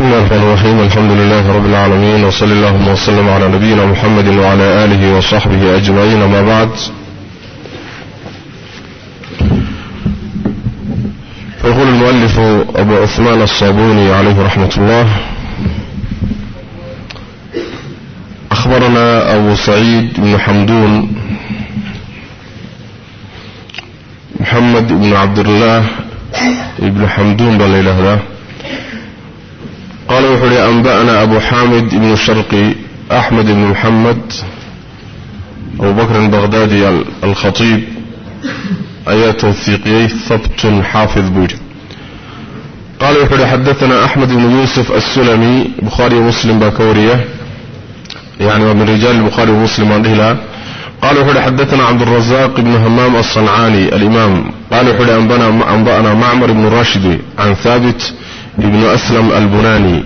بسم الله الرحمن الرحيم الحمد لله رب العالمين وصلى اللهم وسلم على نبينا محمد وعلى آله وصحبه أجمعين ما بعد فيقول المؤلف أبو عثمان الصابوني عليه رحمة الله أخبرنا أبو سعيد بن حمدون محمد بن عبد الله بن حمدون بل إله هذا قال وحولي أنبأنا أبو حامد بن شرقي أحمد بن محمد أبو بكر البغدادي الخطيب آيات توثيقيي ثبت حافظ بوجه قال وحولي حدثنا أحمد بن يوسف السلمي بخاري ومسلم باكورية يعني من رجال البخاري ومسلم عنده قال وحولي حدثنا عبد الرزاق بن همام الصنعاني الإمام قال وحولي أنبأنا معمر بن راشد عن ثابت بن أسلم البناني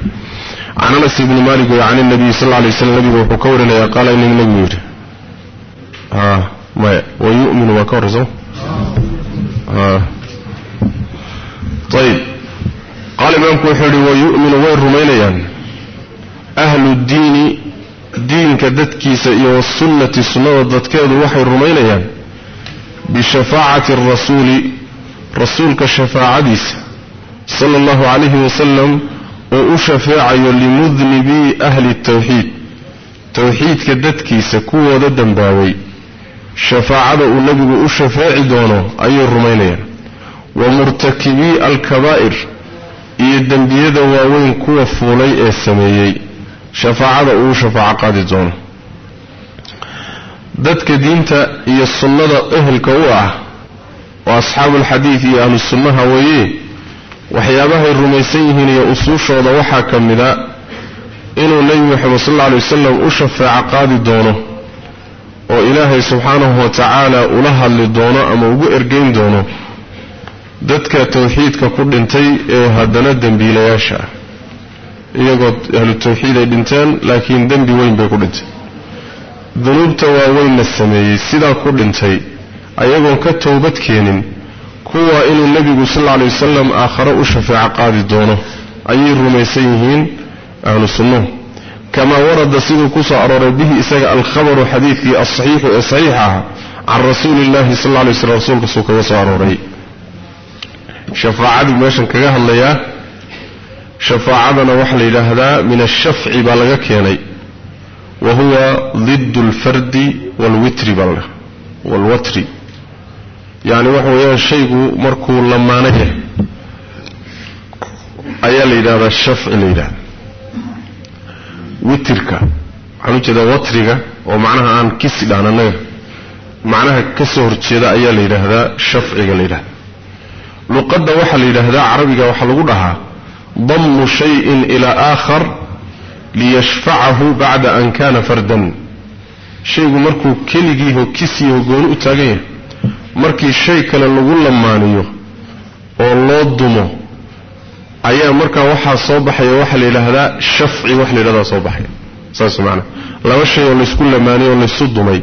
عن أنس بن مالك عن النبي صلى الله عليه وسلم النبي وحكورنا قال إن النبي ها ما ويؤمن وكرزه ها طيب قال إمام كوحري ويؤمن وين رمينيان أهل الدين دينك دتكيس والسنة سنة دتكيد وحي رمينيان بشفاعة الرسول رسولك شفاعة ديس صلى الله عليه وسلم وأشفاع لمذنبي أهل التوحيد توحيد كدتكي سكوة ددن باوي شفاعة النبي أشفاع دونه أي الرمينية ومرتكبي الكبائر يدن بيد واوين كوة فولي السميي شفاعة أشفاع قاد دونه دتك دينتا هي السنة أهل كوة وأصحاب الحديث هي أهل السنة هويه waxyaabahay rumaysan yihiin iyo usuushooda waxaa ka mida inuu nebi moxamed sal alla alay wasalam u shafeeco qaadi doono oo ilaahay subxaanahu wa tacaala ula hadli doono ama ugu ergeyn doono dadka tawxiidka ku dhintay ee haddana dembiilayaasha ah. Iyagoo ahlu tawxiid ay dhinteen laakiin dembi weyn bay ku dhintay. Dunuubta waaweynna sameeyey sidaa ku dhintay ayagoon ka towbad keenin kuwa inuu nebigu sal alla alay wasalam aakhare u shafeeco qaadi doono ayay rumaysan yihiin ahlu sunnuhu kamaa warada siduu ku soo arooray bihi isaga alkhabaru xadiidkii alsaxiixu ee saxiixa ah can rasuuli illahi sal alla alay slam rasuulkasuu kaga soo arooray. Shafaacaduu meeshan kaga hadlayaa shafaacadana waxaa la yidhaahdaa min ashafci baa laga keenay. Wa huwa did alfardi waalwitri baa waalwatri yani waxa weeyaan shaygu markuu lamaano yahay ayaa la yidhahdaa shafci la yidhahda witirka waxaan u jeedaa watriga oo macnaha aan kisi dhaan annaga macnaha ka soo horjeeda ayaa la yidhaahdaa shafciga la yidhahda luqadda waxaa la yidhaahdaa carabiga waxaa lagu dhahaa dammu shayin ilaa aakhar liyashfacahu bacda an kana fardan. Shaygu markuu keligiiho kisiyaho gooni u taagan yahay markii shay kale lagu lamaaniyo oo loo dumo ayaa markaa waxaa soo baxaya waxaa la yidhaahdaa shafci wax la yidhahdaa soo baxaya. Saas macanaa laba shay oo laysku lamaaniyo oo laysu dumay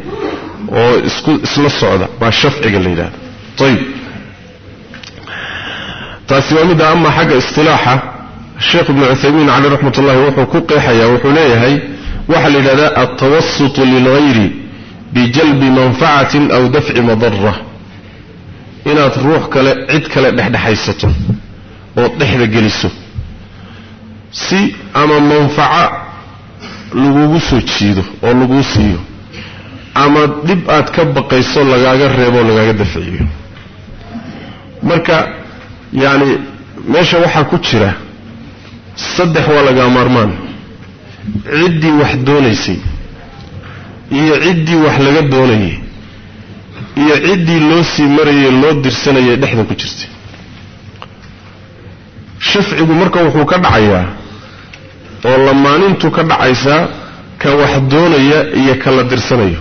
oo isku isla socda baa shafciga la yidhahda ayib taasi waa midda ama xagga istilaaxa. Sheekh ibnu cuthaymiin caleyh raxmat ullahi wuxuu ku qeexayaa wuxuu leeyahay waxaa la yidhahdaa altawasutu lilgayri bijalbi manfacatin aw dafci madara inaad ruux kale cid kale dhexdhexaysato ood dhexda geliso. Si ama manfaco lagugu soo jiido oo laguu siiyo ama dhib aad ka baqayso lagaaga reebo oo lagaaga dafciyo marka yacni meesha waxaa ku jira saddex waa lagaa maarmaan. Ciddii wax doonaysay iyo ciddii wax laga doonayay iyo ciddii loo sii marayay loo dirsanayay dhexda ku jirtay. Shafcigu marka wuxuu ka dhacayaa oo lamaanintu ka dhacaysaa ka wax doonaya iyo ka la dirsanayo.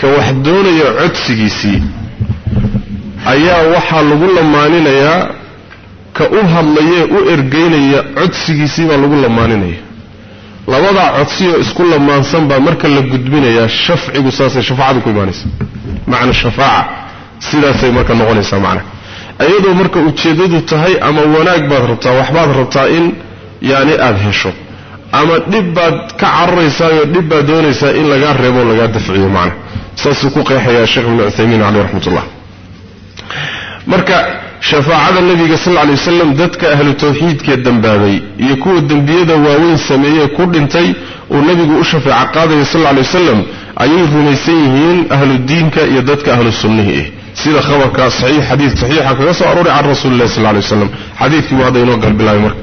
Ka wax doonaya codsigiisii ayaa waxaa lagu lamaaninayaa ka u hadlayee u ergeynaya codsigiisii baa lagu lamaaninaya labadaa codsiyoo isku lamaansan baa marka la gudbinayaa shafcigu saasay shafaacadu ku imaanaysa macna shafaaca sidaasay marka noqonaysaa macna. Iyadoo marka ujeeddadu tahay ama wanaag baad rabtaa waxbaad rabtaa in yani aada hesho. Ama dhib baad ka cararaysaayoo dhib baad doonaysaa in lagaa reebo lagaa dafciyo macna. Saasuu ku qeexayaa sheekh ibnu cuthaymiin caleyh raxmatullah marka shafaacada nebiga sal lay wasalam dadka ahlu tawxiidkee dambaabay iyo kuwa dembiyada waaweyn sameeyee ku dhintay uu nebigu u shafeeco qaadaya sal lay wasalam ayay rumaysan yihiin ahlu diinka iyo dadka ahlu sunnihii. Ah sida khabarka saxiix xadiid saxiixa kaga soo arooray can rasuulillahi sal lay waslam xadiidkii buu hadda inoo galbilaabay marka.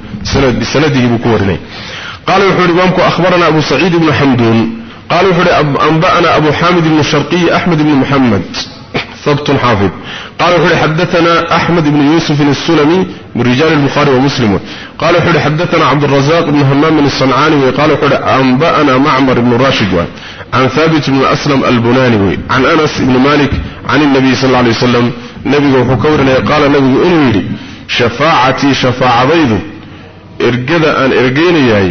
Bisanadihi buu ku warinaya qala wuxuu ihi imaamku ahbarana abu saciid ibnu xamduun qala wuxuu ihi anba'ana abu xamid ibnu sharqiy axmed ibnu muxamed habtun xaafid qala wuxu uhi xadaana axmed ibnu yuusufin asulami min rijaali lbukhari wa muslim qala wuxu uhi xadaana cabdurazaq ibnu hamaamin asancaani wey qala wuxuu uhi anba'ana macmar ibnu rashid waay can haabit ibnu aslam albunani wey can anas ibni malik can اnabiy sal lay waslam nebiga wuxuu ka warinaya qaala nebigu inuu yidhi shafaacatii shafaacadaydu ergada aan ergaynayahay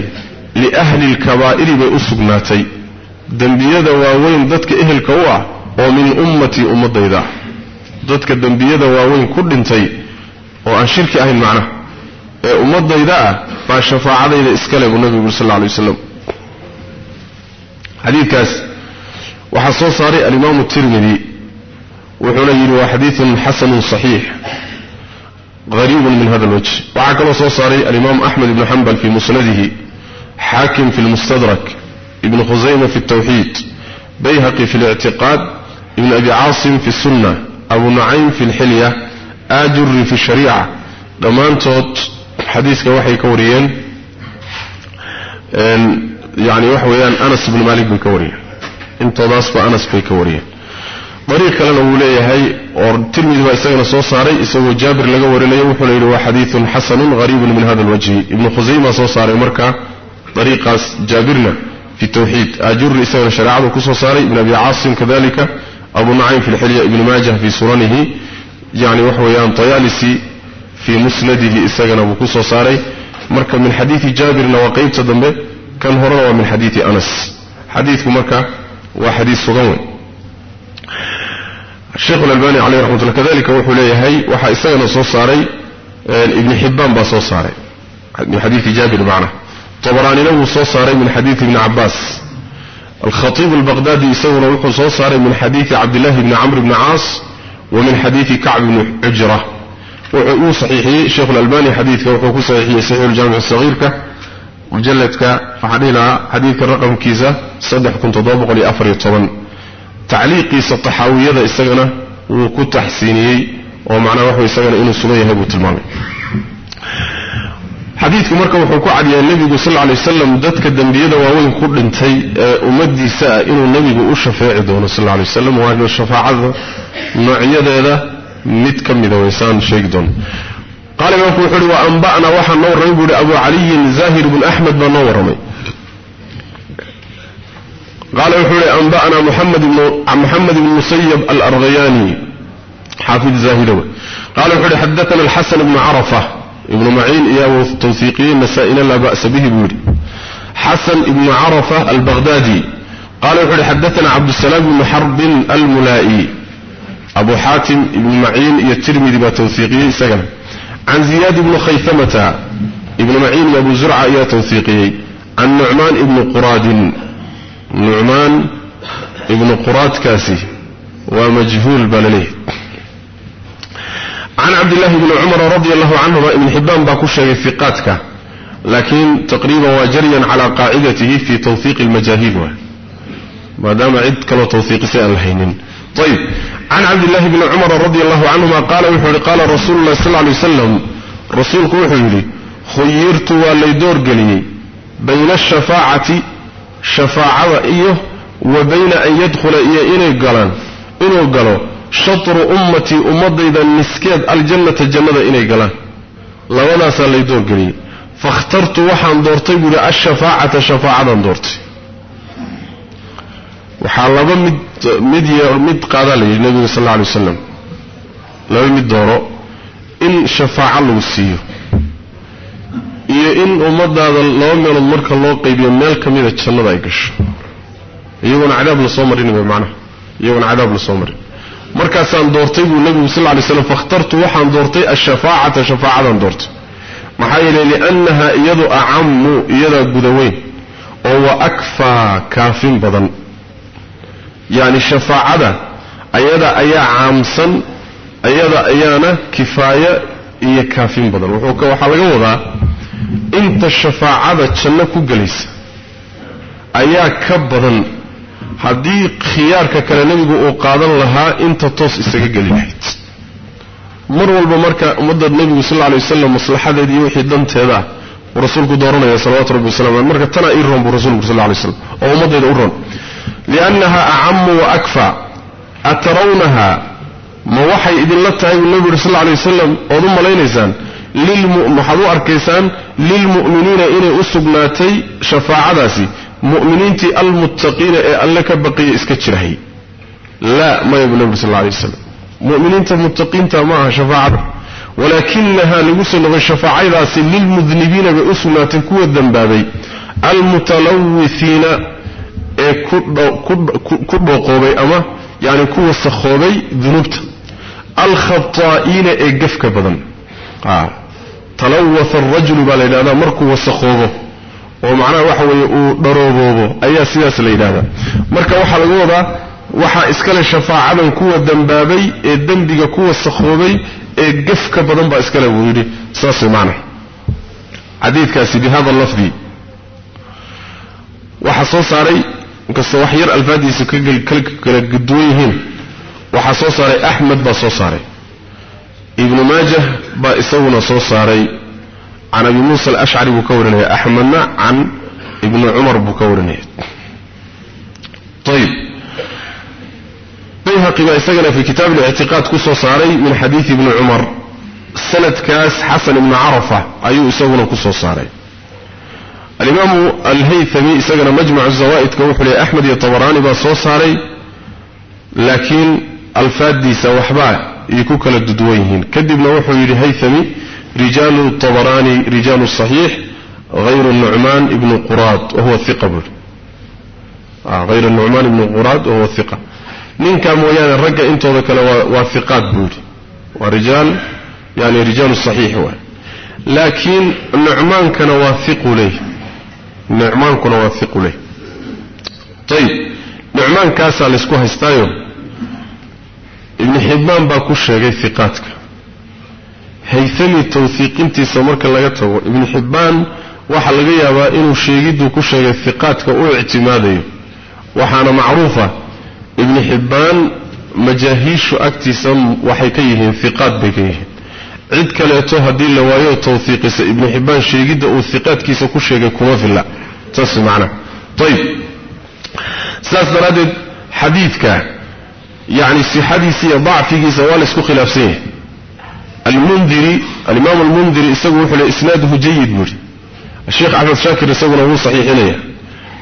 liahli lkabaa'iri bay u sugnaatay oo min ummatii ummadayda. Dadka dembiyada waaweyn ku dhintay oo aan shirki ahayn macnaha ee ummadayda ah baa shafaacadayda iskale buu nabigu uri sal lla alay waslam xadiidkaas waxaa soo saaray alimaamu tirmidi wuxuuna yidhi waa xadiidun xasanun saxiix hariibun min hada alwajh. Waxaa kaloo soo saaray alimaam axmed ibnu xambal fii musnadihi xaakim fi lmustadrak ibnu khusayma fi اtawxiid bayhaqi fi اlictiqaad ibn abi caasim fi اsunna abu nucaym fi اlxilya ajuri fi shariica dhammaantood xadiiska waxay ka wariyeen yani waxa weeyaan anas ibnu malik bay ka wariyeen. Intoodaasba anas bay ka wariyeen. Dariiq kalena wuu leeyahay oo tirmidi baa isagana soo saaray isagoo jaabir laga warinayo wuxuuna yidhi waa xadiidun xasanun hariibun min hada alwajhi. Ibnu khusayma soo saaray marka dariiqaas jaabirna fi tawxiid. Ajuri isagana shareecadu ku soo saaray ibn abi caasim kadalika abu nucaym fi lxilya ibnu maajah fi sunanihi yani waxa weeyaan tayaalisi fii musnadihi isagana buu kusoo saaray marka min xadiidi jaabirna waa qeybta dambe kan horena waa min xadiidi anas xadiidku marka waa xadiid sugan wey sheekhu lalbani caleyh raxmatullah kadalika wuxuu leeyahay waxaa isagana soo saaray ibni xibbaan baa soo saaray min xadiidi jaabir macna طبرانينا هو صار من حديث ابن عباس الخطيب البغدادي يسونا وحو صار من حديث عبد الله بن عمرو بن عاص ومن حديث كعب بن عجرة وحو صحيحي الشيخ الألباني حديث وحو صحيحي صحيح الجامع الصغير مجلدك فحدينا حديث الرقم كيزة صدح كنت ضابق لأفر طبعا تعليقي سطحاوية ذا استغنى وكو تحسيني ومعنى وحو استغنى إنه سنية هبو تلمامي xadiidku marka wuxuu ku cadyahay nebigu sal lay wasalam dadka dembiyada waaweyn ku dhintay ee ummadiisa ah inuu nebigu u shafeeci doono sal lay wasalam waa shafaacada noocyadeeda mid ka mida waysaan sheegi doono qaala imaamku wuxuu uhi wa anba'na waxaa noo warramay buu ihi abu caliyin zahir bn axmed baa noo warramay qaala wuxuu ihi anba'na muxamed ibn musayab alarghayani xaafid zaahidowe qaala wuxuu ihi xadaana alxasan bnu carafa ibnu maciin iyo tawhiiqiye nasaa-ina laa ba'sa bihi buu yidhi. Xasan ibnu carafa albaghdadi qala wuxu uhi xadaana cabdusalaam ibnu xarbin almulaa'i. Abu xaatim ibnu maciin iyo tirmidi baa tawhiiqiyey isagana. Can ziyaad ibni khaytamata ibnu maciin iyo abu zurca ayaa tawhiiqiyey can nucmaan ibni quraadin nucmaan ibnu quraadkaasi waa majhuul baa laleeyahy can cabdillahi bni cumara radi allahu canhuma ibn xibbaan baa ku sheegay fiqaadka laakiin taqriiban waa jaryan calaa qaacidatihi fi tawhiiqi lmajaahiil waay maadaama cid kaloo tawhiiqisay aan la haynin ayib can cabdillahi bni cumara radi allahu canhuma qaala wuxuu yihi qaala rasuulu sal lay waslam rasuulku wuxuu yidhi khuyirtu waa lay doorgeliyey bayna ashafaacati shafaacada iyo wa bayna an yadkhula iyo inay galaan inuu galo shatru ummatii ummadayda niskeed aljannata jannada inay galaan. Labadaasaa lay doorgeliyey fakhtartu waxaan doortay buuhi ashafaacata shafaacadan doortay. Waxaa laba mid mid mid qaadaa la yidhi nabiga sal alla alay wasalam laba mid dooro in shafaaco lagu siiyo. Iyo in ummadaada laba meelood marka loo qaybiyo meel ka mida jannada ay gasho. Iyagoona cadaab la soo marin way macnaha. Iyagoona cadaab la soo marin markaasaan doortay buu nebigu sal lay slam fakhtartu waxaan doortay ashafaacata shafaacadan doortay. Maxaa yeelay liannaha iyadu acamu iyadaa gudaweyn oo wa akfaa kaafin badan. Yacni shafaacada ayada ayaa caamsan ayada ayaana kifaaya iyo kaafin badan. Wuxuu waxaa laga wadaa inta shafaacada janno ku gelaysa ayaa ka badan haddii khiyaarka kale nebigu uu qaadan lahaa inta toos isaga geli lahayd mar walba marka ummadda nebigu sal alay wasalam maslaxadeeda iyo wixii danteeda uu rasuulku dooranaya salawatu rabbi wasalam aleh marka tanaa ii roon buu rasulku sal lay slam oo ummaddeeda u roon. Liannaha acamu wa akfa atarawnaha ma waxay idinla tahay buu nebigu yuri sal lay wasalam ood u malaynaysaan waxaad u arkaysaan? Lilmu'miniina inay u sugnaatay shafaacadaasi mu'miniintii almuttaqiina ee alle ka baqiya iska jirahay. Laa maya buu nebigu sal lla alay waslam mu'miniinta muttaqiinta ma aha shafaacada. Walaakinahaa lagu soo noqay shafaacadaasi lilmudnibiina bay u sugnaatay kuwa dembaabay almutalawithiina ee ku dhooqoobay ama yani ku wasakhoobay dunuubta. Alkhataa'iina ee gefka badan. Talawatha arajulu baa la yidhahdaa markuu wasakhoobo oo macnaha waxa weeye uu dharooboobo ayaa sidaas la yidhahdaa marka waxaa laga wadaa waxaa iskale shafaacadan kuwa dembaabay ee dembiga ku wasakhoobay ee gefka badan baa iskale buu yidhi. Saas macnaha. Xadiidkaasi bihada lafdi. Waxaa soo saaray inkastoo wax yar alfaadiisa kala guduwan yihiin waxaa soo saaray axmed baa soo saaray. Ibnu maajah baa isaguna soo saaray can abi muusa alashcari buu ka warinaya axmedna can ibni cumar buu ka warinaya ayib bayhaqi baa isagana fi kitaab lictiqaad ku saaray min xadiidi ibni cumar sanadkaas xasan ibni carafa ayuu isaguna ku saaray alimaamu alhaythami isagana majmacu zawaa'idka wuxuu leeyay axmed iyo tabaraani baa soo saaray laakiin alfaaddiisa waxbaa ay ku kala duduwan yihiin kadibna wuxuu yidhi haythami rijaalu tabaraani rijaalu saxiix hayru nucmaan ibnu quraad wahuwa iqa buui hayru nucmaan ibnu quraad wahuwa iqa ninkaa mooyaane ragga intooda kale waa iqaad buu yidhi. Waa rijaal yani rijaalu saxiix waay. Laakiin nucmaankana waa iqu ley nucmaankuna waa iqu ley ayib nucmaankaasaa laysku haystaayo? Ibni xibbaan baa ku sheegay haythami tawhiiqintiisa marka laga tago. Ibnu xibbaan waxaa laga yaabaa inuu sheegidduu ku sheegay iqaadka u ictimaadayo. Waxaana macruufa. Ibnu xibbaan majaahiishu agtiisa waxay ka yihiin iqaad bay ka yihiin. Cid kaleeto haddii la waayo tawhiiqisa ibnu xibbaan sheegidda uu iqaadkiisa ku sheegay kuma filla. Saas macnaha ayib sidaas daraaddeed xadiidka yacni iyo dacfigiisa waa la isku almundiri alimaam almundiri isagu wuxuu le isnaaduhu jayid buuhi asheekh axmed shaakir isaguna wuu saxiixinaya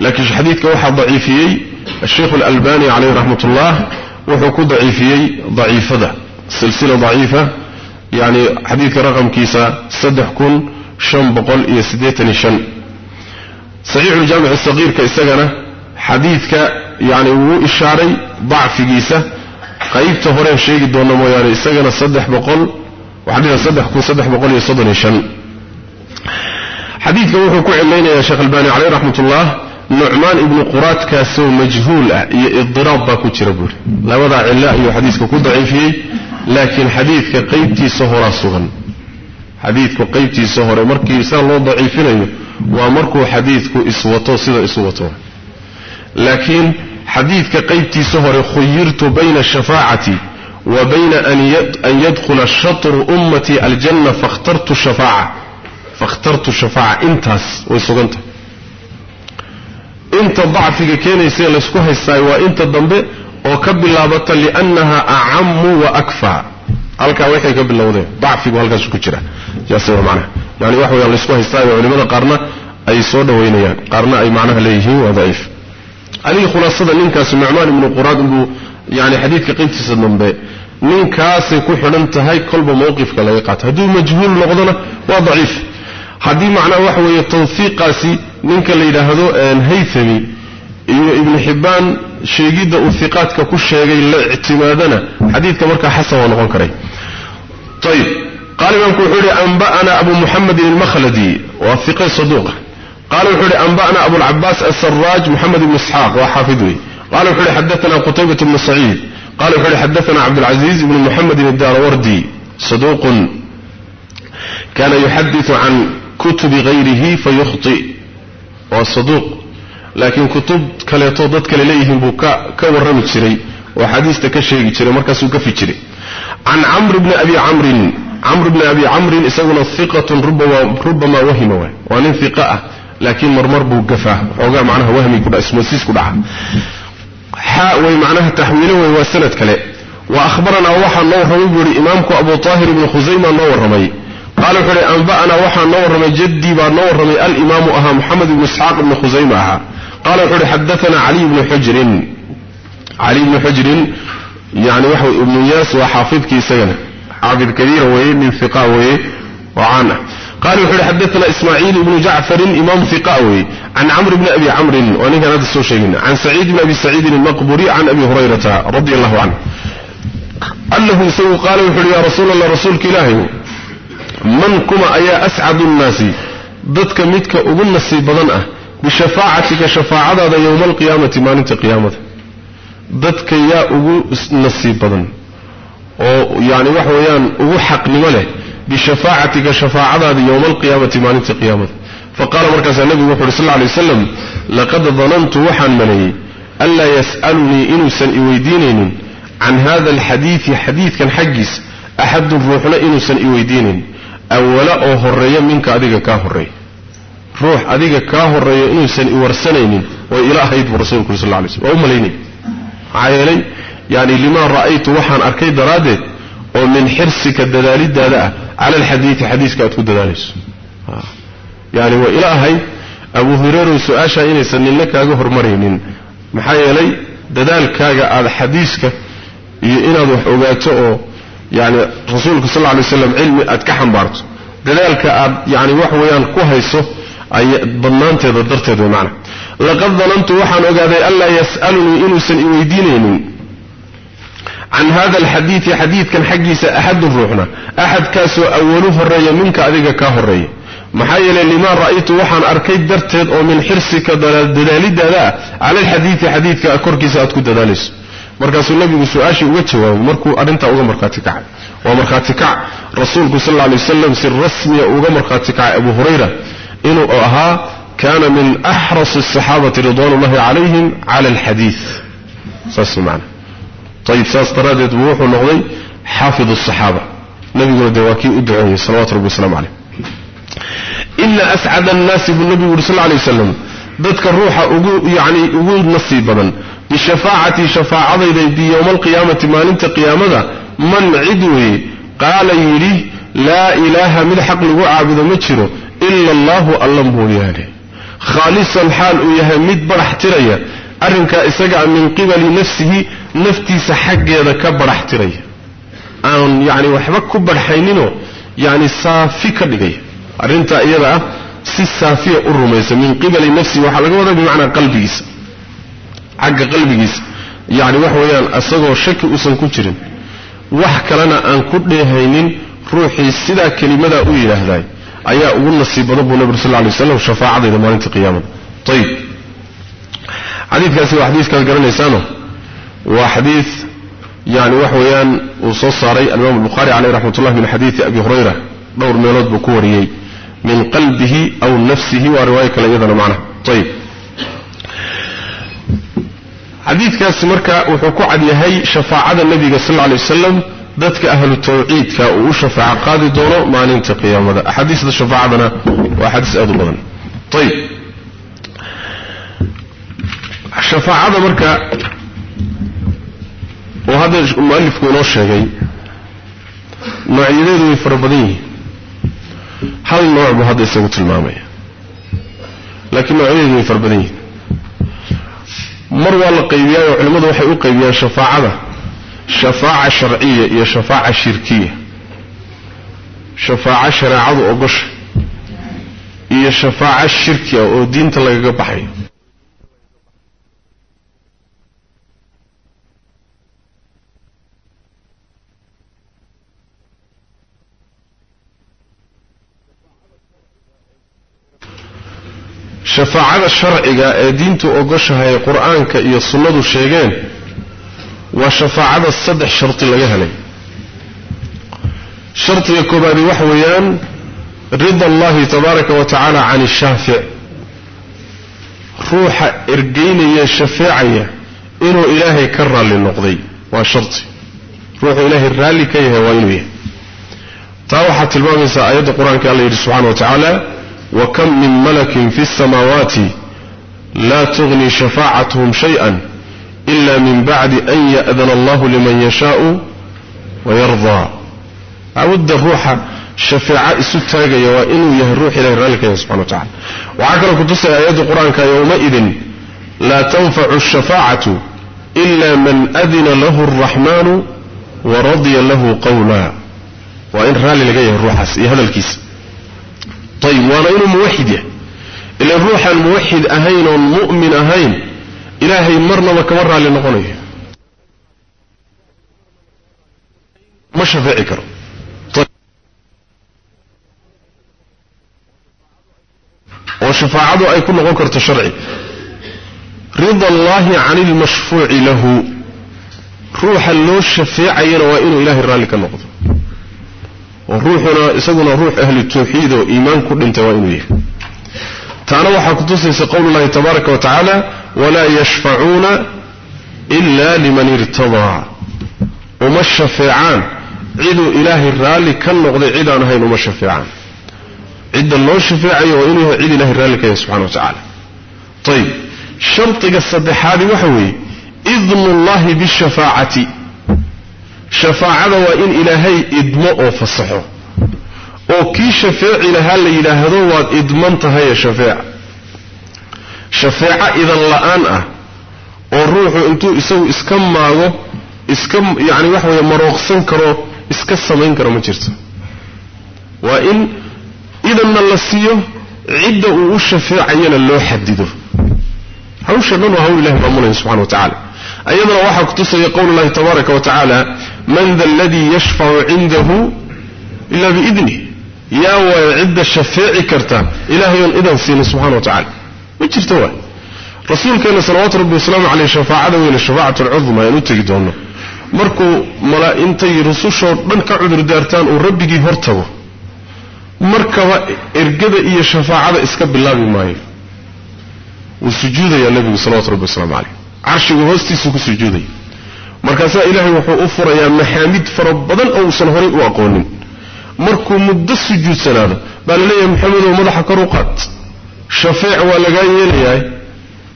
laakiin xadiidka waxaa daciifiyey asheikh alalbani caleyh raxmat ullah wuxuu ku daciifiyey daciifada silsila daciifa yani xadiidka raqamkiisa saddex kun shan boqol iyo siddeetan iyo shan saxiixuljaamic sagiirka isagana xadiidka yani wuu ishaaray dacfigiisa qaybta horeen sheegi doona mooyaane isagana saddex boqol xadiidka wuxuu ku cilaynayaa sheekh albani caleyh raxmat ullah nucmaan ibnu quraadkaasoo majhuul ah iyo idiraab baa ku jira buuri labadaa cilo ayuu xadiiska ku daciifiyey laakiin xadiidka qaybtiisa horaa sugan. Xadiidku qaybtiisa hore markii saa loo daciifinayo waa markuu xadiidku iswato sida isu wato. Laakiin xadiidka qaybtiisa hore khuyirtu bayna ashafaacati wa bayna an yadkhula shatru ummatii aljanna fakhtartu shafaaca intaas way sugantahay inta dacfiga keenaysae laysku haystaay waa inta dambe oo ka bilaabata liannaha acamu wa akfa halkaa waxay ka bilowdeen dacfigu halkaasu ku jira yaas macnaha yani wax weyaan laysku haystaayo culimada qaarna ay soo dhawaynayaan qaarna ay macnaha leeyihiin waa daciif aligii khulaasada ninkaasi nucmaan ibnu quraad inbuu yani xadiidka qaybtiisa dambe ninkaasay ku xidhan tahay kolba mawqifka laga qaato. Hadduu majhuul noqdona waa daciif. Haddii macnaha waxa weeye tawfiiqaasi ninka la yidhaahdo haythami iyo ibnu xibbaan sheegidda uu hiqaadka ku sheegay la ictimaadana xadiidka markaa xasan waa noqon karay. Ayib qaala imaamku wuxuu yihi anba'ana abu muxamedin almakhladi. Waa iqe saduuqa qala wuxuu yihi anba'na abulcabaas asaraaj moxamed ibn isxaaq. Waa xaafid wey qala wuxuu yihi xadaana qutaybat bnu saciid qala wuxuu yihi xadaana cabdulcaziiz ibnu muxamedin adarawardi saduuqun kana yuxadiu can kutubi hayrihi fayukhti waa saduuq laakiin kutub kaleeto dad kale leeyihiin buu ka warrami jiray oo xadiista ka sheegi jiray markaasuu gafi jiray can camr bni abi camrin camr bni abi camrin isaguna iqatun rubamaa wahima waay waa nin iqa ah laakiin marmar buu xaa way macnaha taxwiilo wey waa sanad kale. Wa ahbaranaa waxaa noo warramay buu yihi imaamku abu taahir ibni khusayma noo warramay. Qaala wuxuu ihi anba'anaa waxaa noo warramay jaddii baa noo warramay alimaamu ahaa moxamed ibnu isxaaq ibni khusayma ahaa. Qaala wuxuu ihi xadaanaa caliy bnu xujrin. Cali bnu xujrin yani waxa ibnu yaas waa xaafidkii isagana. Xaafid kabiira weeye nin iqa weeye oo caan ah qala wuxu uhi xadaana ismaaciil ibnu jacfarin imaam iqa weye can camr bni abi camrin waa ninkaan hadda soo sheegayna can saciid bni abi saciidin almaqburi can abi hurayrata radi allahu canh anahu isagu qaala wuxu uhi ya rasuul allah rasuulka ilaahay man kuma ayaa ascadu nnaasi dadka midka ugu nasiib badan ah bishafaacatika shafaacadaada yowma alqiyaamati maalinta qiyaamada. Dadka yaa ugu nasiib badan oo yani waxa weeyaan ugu xaqnimo leh bishafaacatika shafaacadaada yowma alqiyaamati maalinta qiyaamada faqaala markaasaa nebigu wuxu uhi sal lla alay waslam laqad danantu waxaan maleeyey anlaa yas'alunii inuusan iweydiinaynin can hada alxadiidi xadiidkan xaggiisa axadun ruuxna inuusan iweydiinaynin awala oo horreeya minka adiga kaa horreeya ruux adiga kaa horreeya inuusan iwarsanaynin way ila ahayd buu rasulku sal lay slm waa u malaynay maxaa yeelay yani limaa ra'aytu waxaan arkay daraaddeed oo min xirsika dadaalidaada ah cala alxadiidi xadiiska aad ku dadaalayso yani waa ila ahayd abu hureyrow su'aashaa inaysan ninna kaaga hormaraynin maxaa yeelay dadaalkaaga aada xadiiska iyo inaad wax ogaato oo yani rasuulka sal lla lay slam cilmi aad ka xambaarto dadaalka aad yani wax weeyaan ku hayso ay badnaanteeda darteed way macna laqad danantu waxaan ogaaday anlaa yas'alunii inuusan iweydiinaynin can hada alxadiidi xadiidkan xaggiisa axadun ruuxna axadkaasoo awalu horreeya minka adiga kaa horreeya. Maxaa yeelay limaa ra'aytu waxaan arkay darteed oo min xirsika dadaalidaada ah cala alxadiidi xadiidka korkiisa aad ku dadaalayso. Markaasuu nabigu su'aashii uga jawaabay markuu arrintaa uga markhaati kacay. Waa markhaati kac. Rasuulku sal alay wasalam si rasmiya uga markhaati kacay abu hurayra inuu ahaa kana min axras asaxaabati ridwan ullahi calayhim cala alxadiid saas maana ayib saas daraaddeed buu wuxuu noqday xaafid asaxaaba nabiguna dee waa kii u duceeyey salawatu rabbi waslamu caleyh ina ascada annaasi buu nabigu yuri sal lla alay wasalam dadka ruuxa ugu yani ugu nasiib badan bishafaacatii shafaacadayda biyowma alqiyaamati maalinta qiyaamada man cid weeye qaala yidhi laa ilaaha mid xaq lagu caabudo ma jiro ila allahu alla mooyaane khaalisan xaal uu yahay mid badhax tiraya arrinkaa isagaa min qibali nafsihi naftiisa xaggeeda ka badhax tiraya aan yani waxba ku badhxayninoo yani saafi ka dhigaya arrintaa iyada ah si saafiya u rumaysa min qibali nafsihi waxaa laga wadaa bimacnaa qalbigiisa. Xagga qalbigiisa. Yani wax weeyaan isagoo shaki uusan ku jirin. Wax kalena aan ku dheehaynin ruuxii sidaa kelimadaa u yidhaahday ayaa ugu nasiib badan buu nabig sal lay slam shafaacadayda maalinta qiyaamada. Ayib xadiidkaasi waa xadiiskaad garanaysaano waa xadiid yani wax weeyaan uu soo saaray alimaam albukhaari caleyh raxmat ullah min xadiidi abi hurayra. Dhowr meelood buu ku wariyey. Min qalbihi aw nafsihi waa riwaayo kale iyadana macnaha ayib xadiidkaasi marka wuxuu ku cad yahay shafaacada nabiga sal lla alay wasalam dadka ahlu tawxiidka uu u shafaaco qaadi doono maalinta qiyaamada. Axaadiista shafaacadana waa axaadiis aad u badan. Ayib shafaacada marka oo hadda mualifku inoo sheegay noocyadeedu way fara badan yihiin. Hal nooc buu hadda isagu tilmaamaya laakiin noocyadeedu way fara badan yihiin. Mar waa la qaybiyaayoo culimmadu waxay u qaybiyaan shafaacada shafaaca sharciya iyo shafaaca shirkiya. Shafaaco shareecadu ogosha iyo shafaaco shirkiya oo diinta lagaga baxayo shafaacada sharciga ee diintu ogoshahay qur'aanka iyo sunnadu sheegeen waa shafaacada saddex sharti laga helay. Shardiga koobaadi waxa weeyaan rida allahi tabaaraka wa tacaala can ishaafic ruuxa ergeynaya shafeecaya inuu ilaahay ka raalli noqday waa shardi ruuxuu ilaahay raalli ka yahay waa inuu yahay. Taa waxaa tilmaamaysaa aayadda qur'aanka alla yidhi subxana wa tacaala wakam min malakin fi اsamaawaati laa tughni shafaacathum shayئa ila min bacdi an ya'dana allahu liman yashaau wayardaa cabudda ruuxa shafeece isu taagaya waa inuu yahay ruux ilahi raalli ka yahay subxana wa tacala waxaa kaloo kutusaya aayadda qur'aanka yowmaidin laa tanfacu الshafaacatu ila man adina lahu اlraxmaanu waradiya lahu qawla waa in raalli laga yahay ruuxaas iyo hadalkiisa ayib waana inuu muwaxid yahay ilan ruuxaan muwaxid ahayn oon mu'min ahayn ilaahay marnaba kama raalli noqonayo ma shafeeci karo oo shafaacadu ay ku noqon karto sharci rida allahi cani ilmashfuuci lahu ruuxa loo shafeecayana waa inuu ilaahay raalli ka noqdo oo ruuxuna isaguna ruux ahli tawxiid oo iimaan ku dhintay waa inuu yahay. Taana waxaa kutusaysa qowlullahi tabaaraka wa tacaala walaa yashfacuuna ila liman irtadaa. Uma shafeecaan. Ciduu ilaahay raalli ka noqday cidaan ahayn uma shafeecaan. Cidda loo shafeecayo waa inuu yahay cid ilahay raalli ka yahay subxana wa tacaala. Ayib shardiga saddexaadi waxa weeye idnu llahi bishafaacati shafaacada waa in ilaahay idmo oo fasaxo. Oo kii shafeeci lahaa la yidhaahdo waad idman tahaye shafeeca shafeeco idan la'aan ah oo ruuxu intuu isagu iska maago iska yacni waxa weeye marooqsan karo iska samayn karo ma jirto. Waa in idanna la siiyo cidda uu u shafeecayana loo xadido hawsha dhan waa hawl ilahi maamulaya subxana wa tacala ayadana waxaa kutusaya qowlu llahi tabaaraka wa tacaala man da aladii yashfacu cindahu ila biidnih yaa waaya cidda shafeeci karta ilahay oon idan siinin subxana wa tacala ma jirto waay rasuulkeena salawaatu rabbi wasalaamu caleyh shafaacada weyne shafaacatu alcudma aan u tegi doono markuu malaa-intay rusushoo dhan ka cudur daartaan uu rabbigii hor tago markaba ergada iyo shafaacada iska bilaabi maayo wuu sujuudayaa nebigu salawatu rabbi wasalaamu caleyh carshigu hoostiisuu ku sujuudaya markaasaa ilaahay wuxuu u furayaa maxaamid fara badan oo uusan horay u aqoonin. Markuu muddo sujuudsanaado baa la leeyahay maxamedow madaxa kor u qaad shafeec waa lagaa yeelayaa.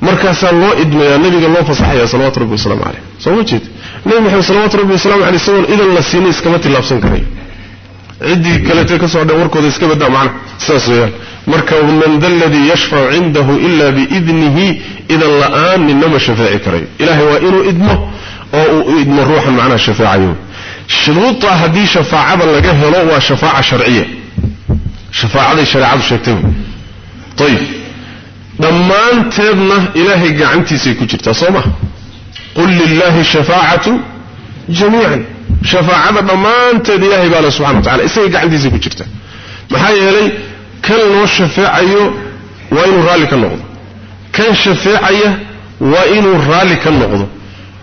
Markaasaa loo idmayaa nebiga loo fasaxaya salawatu rabbi wasalaamu caleyh soo ma jeed? Nebi maxamed salawatu rabbi wasalamu caleyh isagoon idan la siinay iskama tillaabsan karayo ciddii kaleete ka soo dhan warkooda iska badaa macna sidaas weeyaan. Marka man da aladii yashfacu cindahu ila biidnihi idan la'aan ninama shafeeci karayo ilahay waa inuu idmo oo uu idmo ruuxan macnaha shafeecayo shuruuda haddii shafaacada laga helo waa shafaaca sharciya. Shafaacaday shareecadu sheegtay ayib dhammaanteedna ilaahay gacantiisay ku jirtaa soo maha qul lilahi shafaacatu jamiican. Shafaacada dhammaanteed ilahay baa le subxana wa tacala isagay gacantiisay ku jirtaa. Maxaa yeelay kan loo shafeecayo waa inuu raalli ka noqdo. Kan shafeecaya waa inuu raalli ka noqdo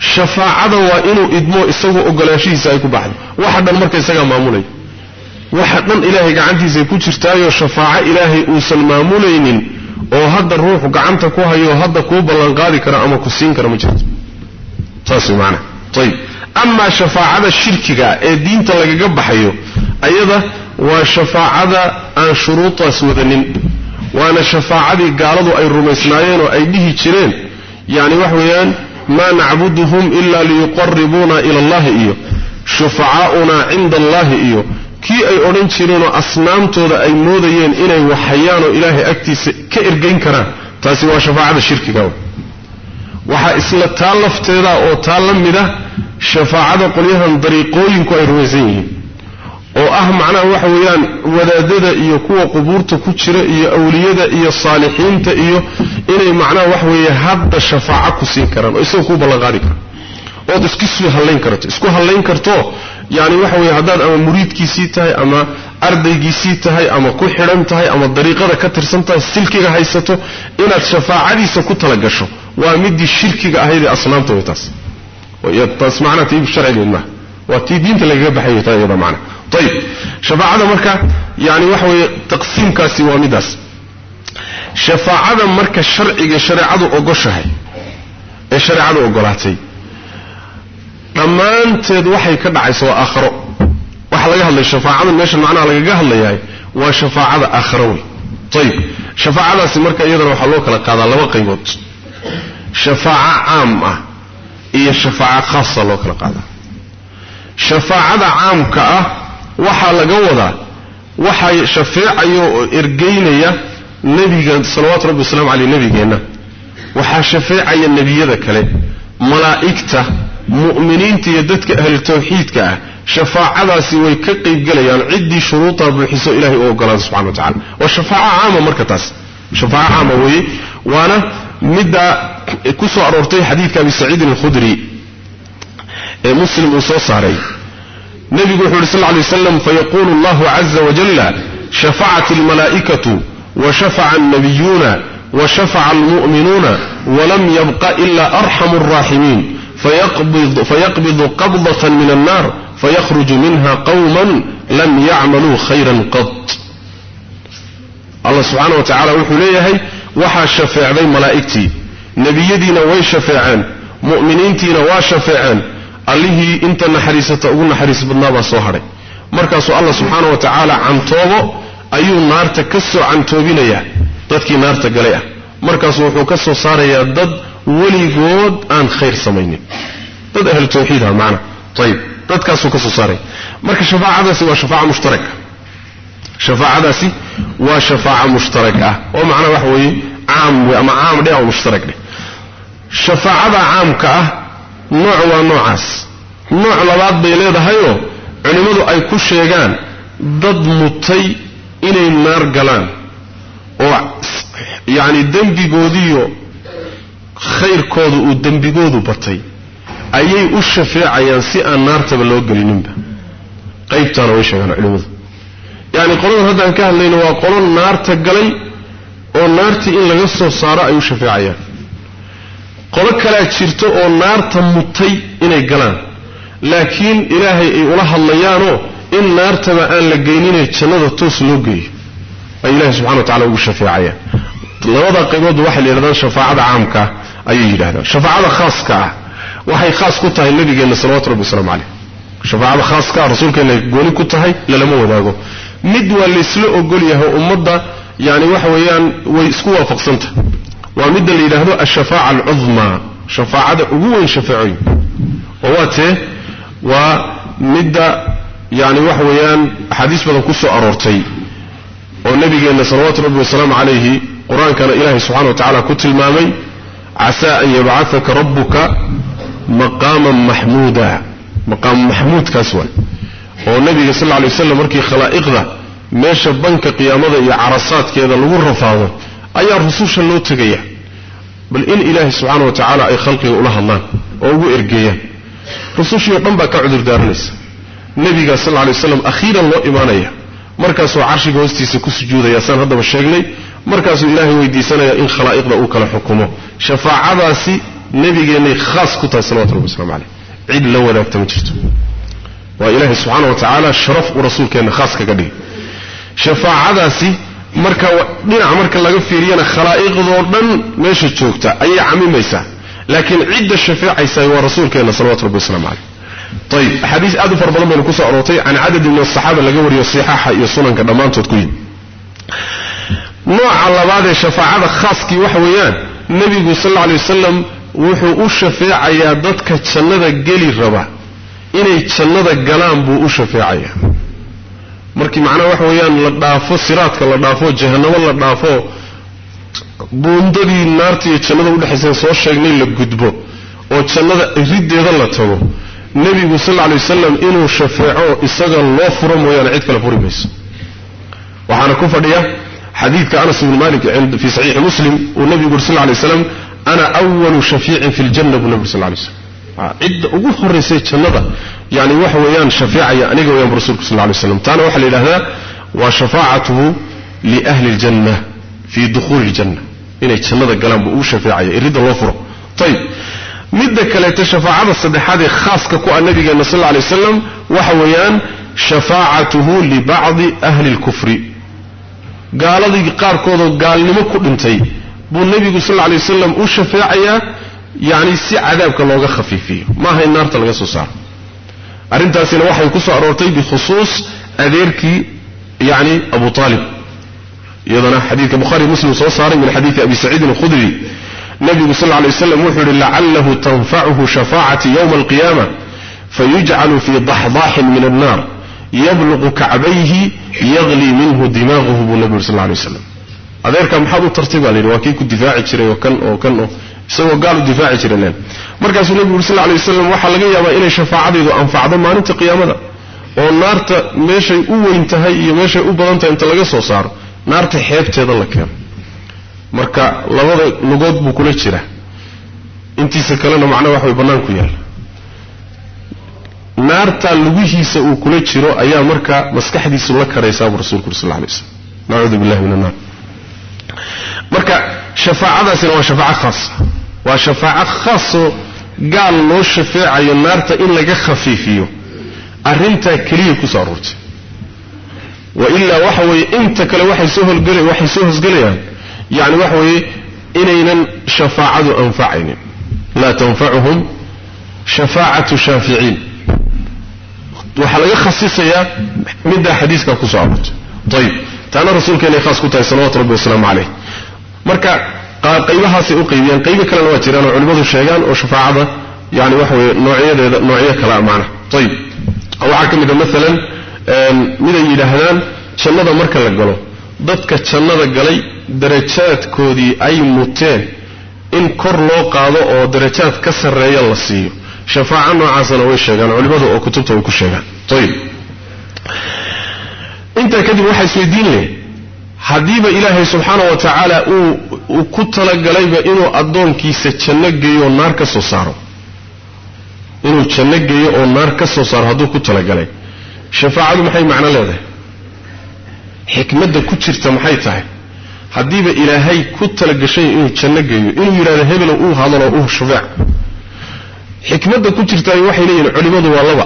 shafaacada waa inuu idmo isagu ogolaanshihiisa ay ku baxdo. Waxa dhan marka isagaa maamulaya waxa dhan ilaahay gacantiisay ku jirtaayoo shafaaco ilaahay uusan maamulaynin oo hadda ruuxu gacanta ku hayo hadda kuu ballanqaadi kara ama ku siin kara ma jirto. Saas way maanaa ayib amaa shafaacada shirkiga ee diinta lagaga baxayo ayada waa shafaacada aan shuruudaas wadanin. Waana shafaacadii gaaladu ay rumaysnaayeen oo ay dhihi jireen. Yacni wax weeyaan maa nacbuduhum ila liyuqaribuuna ila allahi iyo shufacaa'unaa cinda allahi iyo kii ay odhan jireenoo asnaamtooda ay moodayeen inay waxayaan oo ilaahay agtiisa ka ergayn karaan. Taasi waa shafaacada shirkiga. Waxaa isla taa lafteeda oo taa la mida shafaacada qolyahan dariiqooyinku ay rumaysan yihiin oo ah macnaha waxa weeyaan wadaadada iyo kuwa qubuurta ku jira iyo awliyada iyo saalixiinta iyo inay macnaha waxa weeye hadda shafaaco ku siin karaan oo isaga kuu ballanqaadi karaan ood isku hallayn karto isku hallayn karto yani waxa weye haddaad ama muriidkiisii tahay ama ardaygiisii tahay ama ku xidhan tahay ama dariiqada ka tirsan tahay silkiga haysato inaad shafaacadiisa ku talagasho waa midii shirkiga ahayd ee asnaamta way taas. Taas macnaa tii sharcigeed waa tii diinta lagaga baxay taa iyada macna ayib shafaacada marka yani waxa weeye taqsiimkaasi waa midaas. Shafaacada marka sharciga shareecadu ogoshahay ee shareecadu ogolaatay dhammaanteed waxay ka dhacaysa waa aakharo. Waxa laga hadlaya shafaacada meesha macnaha lagaga hadlayahay waa shafaacada aakharo wey ayib shafaacadaasi marka iyadana waxaa loo kala qaadaa laba qaybood. Shafaaco caam ah iyo shafaaco khaasa loo kala qaadaa. Shafaacada caamka ah waxaa laga wadaa waxaa shafeecaya oo ergeynaya nebiga salawaatu rabbi wasalaamu caleyh nebigeenna. Waxaa shafeecaya nebiyada kale malaa'igta mu'miniinta iyo dadka ahlu tawxiidka ah. Shafaacadaasi way ka qaybgelayaan ciddii shuruudaa buuxiso ilahay u ogolaada subxana wa tacala waa shafaaco caama marka taas shafaaco caama weeye. Waana midda ku soo aroortay xadiidka abi saciidin alkhudri ee muslim uu soo saaray nebigu wuxu uhi sal ly waslam fayaqulu allahu caza wajalla shafacat almalaa'ikatu washafaca alnabiyuuna washafaca almu'minuuna walam yabqa ila arxamu alraaximiin fayaqbidu qabdatan min annar fayakhruju minha qawman lam yacmaluu khayran qad allah subxaana wa tacala wuxuu leeyahay waxaa shafeecday malaa'igtii. Nebiyadiina way shafeeceen mu'miniintiina waa shafeeceen allihii inta naxariisata ugu naxariis badnaabaa soo hadhay markaasuu allah subxaana wa tacaala cantoobo ayuu naarta ka soo cantoobinayaa dadkii naarta galay ah. Markaasuu wuxuu ka soo saarayaa dad weligood aan khayr samaynin. Dad ahlu tawxiid ah macna. Ayib dadkaasuu ka soo saaraya marka shafaacadaasi waa shafaaca mushtaraka shafaacadaasi waa shafaaca mushtarak ah. Oo macnaha waxa weeye caam ama caam dheh ama mushtarak dheh shafaacada caamka ah nooc waa noocaas. Nooc labaad bay leedahayoo culimmadu ay ku sheegaan dad mutay inay naar galaan oo yacni dembigoodiiyo khayrkooda uu dembigoodu batay ayay u shafeecayaan si aan naartaba loo gelininba. Qaybtaana way sheegaan culimmadu yacni qoladan haddaan ka hadlayno waa qolo naarta galay oo naartii in laga soo saaro ay u shafeecayaan qolo kalaa jirto oo naarta mutay inay galaan. Laakiin ilaahay ay ula hadlayaanoo in naartaba aan la geyninee jannada toos loo geeyo. Ay ilahay subxana wa tacala ugu shafeecayaan labada qayboodba waxay la yidhahdaan shafaacada caamkaa ayay yidhahdaan. Shafaacada khaaska ah waxay khaas ku tahay nabigeenna salawatu rabbi wasalaamu caleyh shafaacada khaaska ah rasuulkeenna gooni ku tahay lalama wadaago. Mid waa laysla ogol yahay ummadda yani waxa weeyaan way isku waafaqsantahay waa midda la yidhaahdo ashafaaca alcudmaa shafaacada ugu weyn shafeecooyin oo waa tee waa midda yani waxa weeyaan axaadiis badan ku soo aroortay oo nabigeenna salawaatu rabbi wasalaamu calayhi qur'aankana ilaahay subxana wa tacala ku tilmaamay casaa an yabcataka rabbuka maqaaman maxmuuda. Maqaam maxmuudkaas waay. Oo nabiga sal lay waslam markii khalaa'iqda meesha banka qiyaamada iyo carasaadkeeda lagu rafaado ayaa rususha loo tegaya. Bal in ilaahay subxaana wa tacaala ay khalqiga ula hadlaan oo ugu ergeeyaan rusushii oo dhan baa ka cudur daaranaysa nebiga sal lay waslam akhiiran loo imaanaya. Markaasuu carshiga hoostiisa ku sujuudaya saan haddaba sheegnay. Markaasuu ilaahay weydiisanaya in khalaa'iqda uu kala xukumo. Shafaacadaasi nebigeennay khaas ku tahay salawatu rabbi waslamu caleyh cid la wadaagta ma jirto. Waa ilaahay subxaana wa tacaala sharaf uu rasuulkeenna khaas kaga dhigay. Shafaacadaasi marka dhinac marka laga fiiriyana khalaa'iqdoo dhan meesha joogta ayay camimaysaa. Laakiin cidda shafeecaysa waa rasuulkeenna salawatu rabbi waslamu caleyh ayib axaadiis aad u fara badan baynu ku soo aroortay can cadadi min asaxaaba laga wariyo sixaaxa iyo sunanka dhammaantood ku yimi nooca labaad ee shafaacada khaaskii waxa weeyaan nebigu sal alla alay wasalam wuxuu u shafeecayaa dadka jannada geli raba. Inay jannada galaan buu u shafeecayaa markii macnaha waxa weeyaan la dhaafo siraadka la dhaafo jahanamo la dhaafo buundadii naarta iyo jannada udhexaysa soo sheegnay la gudbo oo jannada riddeeda la tago. Nebigu sal lla alay wasalam inuu shafeeco isaga loo furo mooyaane cid kale furi mayso. Waxaana ku fadhiya xadiidka anas ibni malik fi saxiixi muslim uu nebigu uri sal lla alay waslam ana awalu shafiicin fi ljanna buu nebi ur sal lay slam cidda ugu horraysay jannada yani waxa weeyaan shafeecaya aniga weyaan bu rasulku sal lay slam taana waxaa la yidhahdaa waa shafaacatuhu liahli ljanna fii dukhuuli ljanna inay jannada galaan buu ugu shafeecaya iridda loo furo. Ayib midda kaleeto shafaacada saddexaad khaaska ku ah nabigeena sal lay waslam waxa weeyaan shafaacatuhu libacdi ahli lkufri gaaladii qaarkoodoo gaalnimo ku dhintay buu nebigu sal lay wasalam u shafeecayaa yani si cadaabka looga khafiifiyo. Maaha in naarta laga soo saaro arrintaasina waxay ku soo aroortay bikhusuus adeerkii yani abu aalib iyadana xadiidka buhari muslim soo saaray min xadiidi abi saciidin alkhudri. Nabigu sal lay waslam wuxuu yihi lacalahu tanfacuhu shafaacati ywma alqiyaama fayujcalu fii daxdaaxin min annar yabluqu kacbayhi yaglii minhu dimaaguhu buu nabigu sal lay waslam adeerka maxaad u tartay baa la yidhi waa kii ku difaaci jiray oo kan oo kan oo isagoo gaal u difaaci jireen markaasuu nebigu uri sal lay waslam waxaa laga yaabaa inay shafaacadaydu anfacdo maalinta qiyaamada oo naarta meeshay u weyn tahay iyo meeshay u badan tahay inta laga soo saaro naarta xeebteeda la keeno. Marka labada lugood buu kula jira intiisa kalena macnaha wax way bannaan ku yaalla naarta lugihiisa uu kula jiro ayaa marka maskaxdiisu la karaysaa buu rasulku uri sal lay waslam nacuudu billahi min annar marka shafaacadaasina waa shafaaco khaasa waa shafaaco khaasoo gaal loo shafeecayo naarta in laga khafiifiyo. Arrintaa keliya ku soo aroortay wa ilaa waxa weeye inta kale waxay soo holgela waxay soo hosgelayaan. Yacni waxa weeye inaynan shafaacadu anfacaynin. Laa tanfacuhum shafaacatu shaaficiin. Waxaa laga khasisayaa middaa xadiiskaa ku soo aroortay ayib taana rasuulkeenay khaas ku tahay salawatu rabbi wasalaamu caleyh marka qaybahaasay u qaybiyaan qaybo kalena waa jiraan oo culimmadu sheegaan oo shafaacada yani waxa weye noocyadeeda noocyo kalea macna. Ayib waxaa ka mid a maalan miday yidhaahdaan jannada marka la galo dadka jannada galay darajaadkoodii ay muteen in kor loo qaado oo darajaad ka sarreeya la siiyo. Shafaaco noocaasana way sheegaan culimmadu oo kutubta way ku sheegaan. Ayib intaa kadib waxaa isweydiin leh haddiiba ilaahay subxaana wa tacaala uu ku talagalayba inuu addoonkiisa janno geeyo oo naar ka soo saaro. Inuu janno geeyo oo naar ka soo saaro hadduu ku talagalay. Shafaacadu maxay macno leedahay? Xikmadda ku jirta maxay tahay? Haddiiba ilaahay ku talagashay inuu janno geeyo. Inuu yidhahdo hebelow uu hadalo uu shufeec xikmadda ku jirta waxay leeyihiin culimmadu waa laba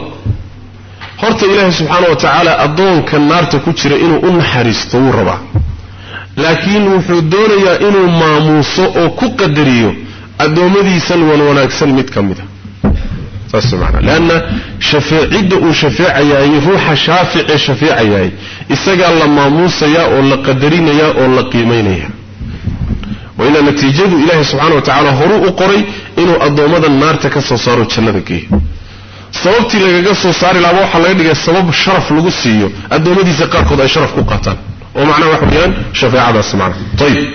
horta ilaahay subxaana wa tacaala addoonka naarta ku jira inuu u naxariisto wuu rabaa. Laakiin wuxuu doonayaa inuu maamuuso oo ku qadariyo addoommadiisan wan wanaagsan mid ka mida saas maana leanna shafeecidda uu shafeecayaay ruuxa shaaficee shafeecayaay isagaa la maamuusayaa oo la qadarinayaa oo la qiimaynaya waa natiijadu ilaahay subxana wa tacaala horuu u qoray inuu addoommada naarta ka soo saaro jannada geeyo sababtii lagaga soo saari laaba waxaa laga dhigay sabab sharaf lagu siiyo. Addoommadiisa qaarkood ay sharaf ku qaataan. Oo macnaha waxa weeyaan shafeecadaas macna ayib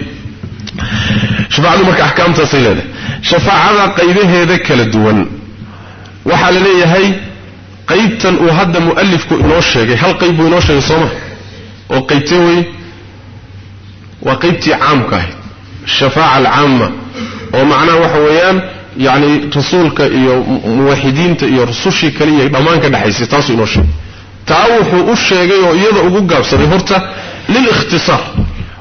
shafaacadu marka axkaamtaasay leedahay. Shafaacada qaybaheeda kala duwan. Waxaa la leeyahay qaybtan uu hadda mu'alifku inoo sheegay. Hal qayb buu inoo sheegay sooma? Oo qaybtee wey waa qaybtii caamka ahayd shafaaca alcaama oo macnaha waxa weeyaan yacni rasuulka iyo muwaxidiinta iyo rusushii kale iyo dhammaan ka dhexaysay taasuu inoo sheegay. Taa wuxuu u sheegay oo iyada ugu gaabsaday horta lilikhtisaar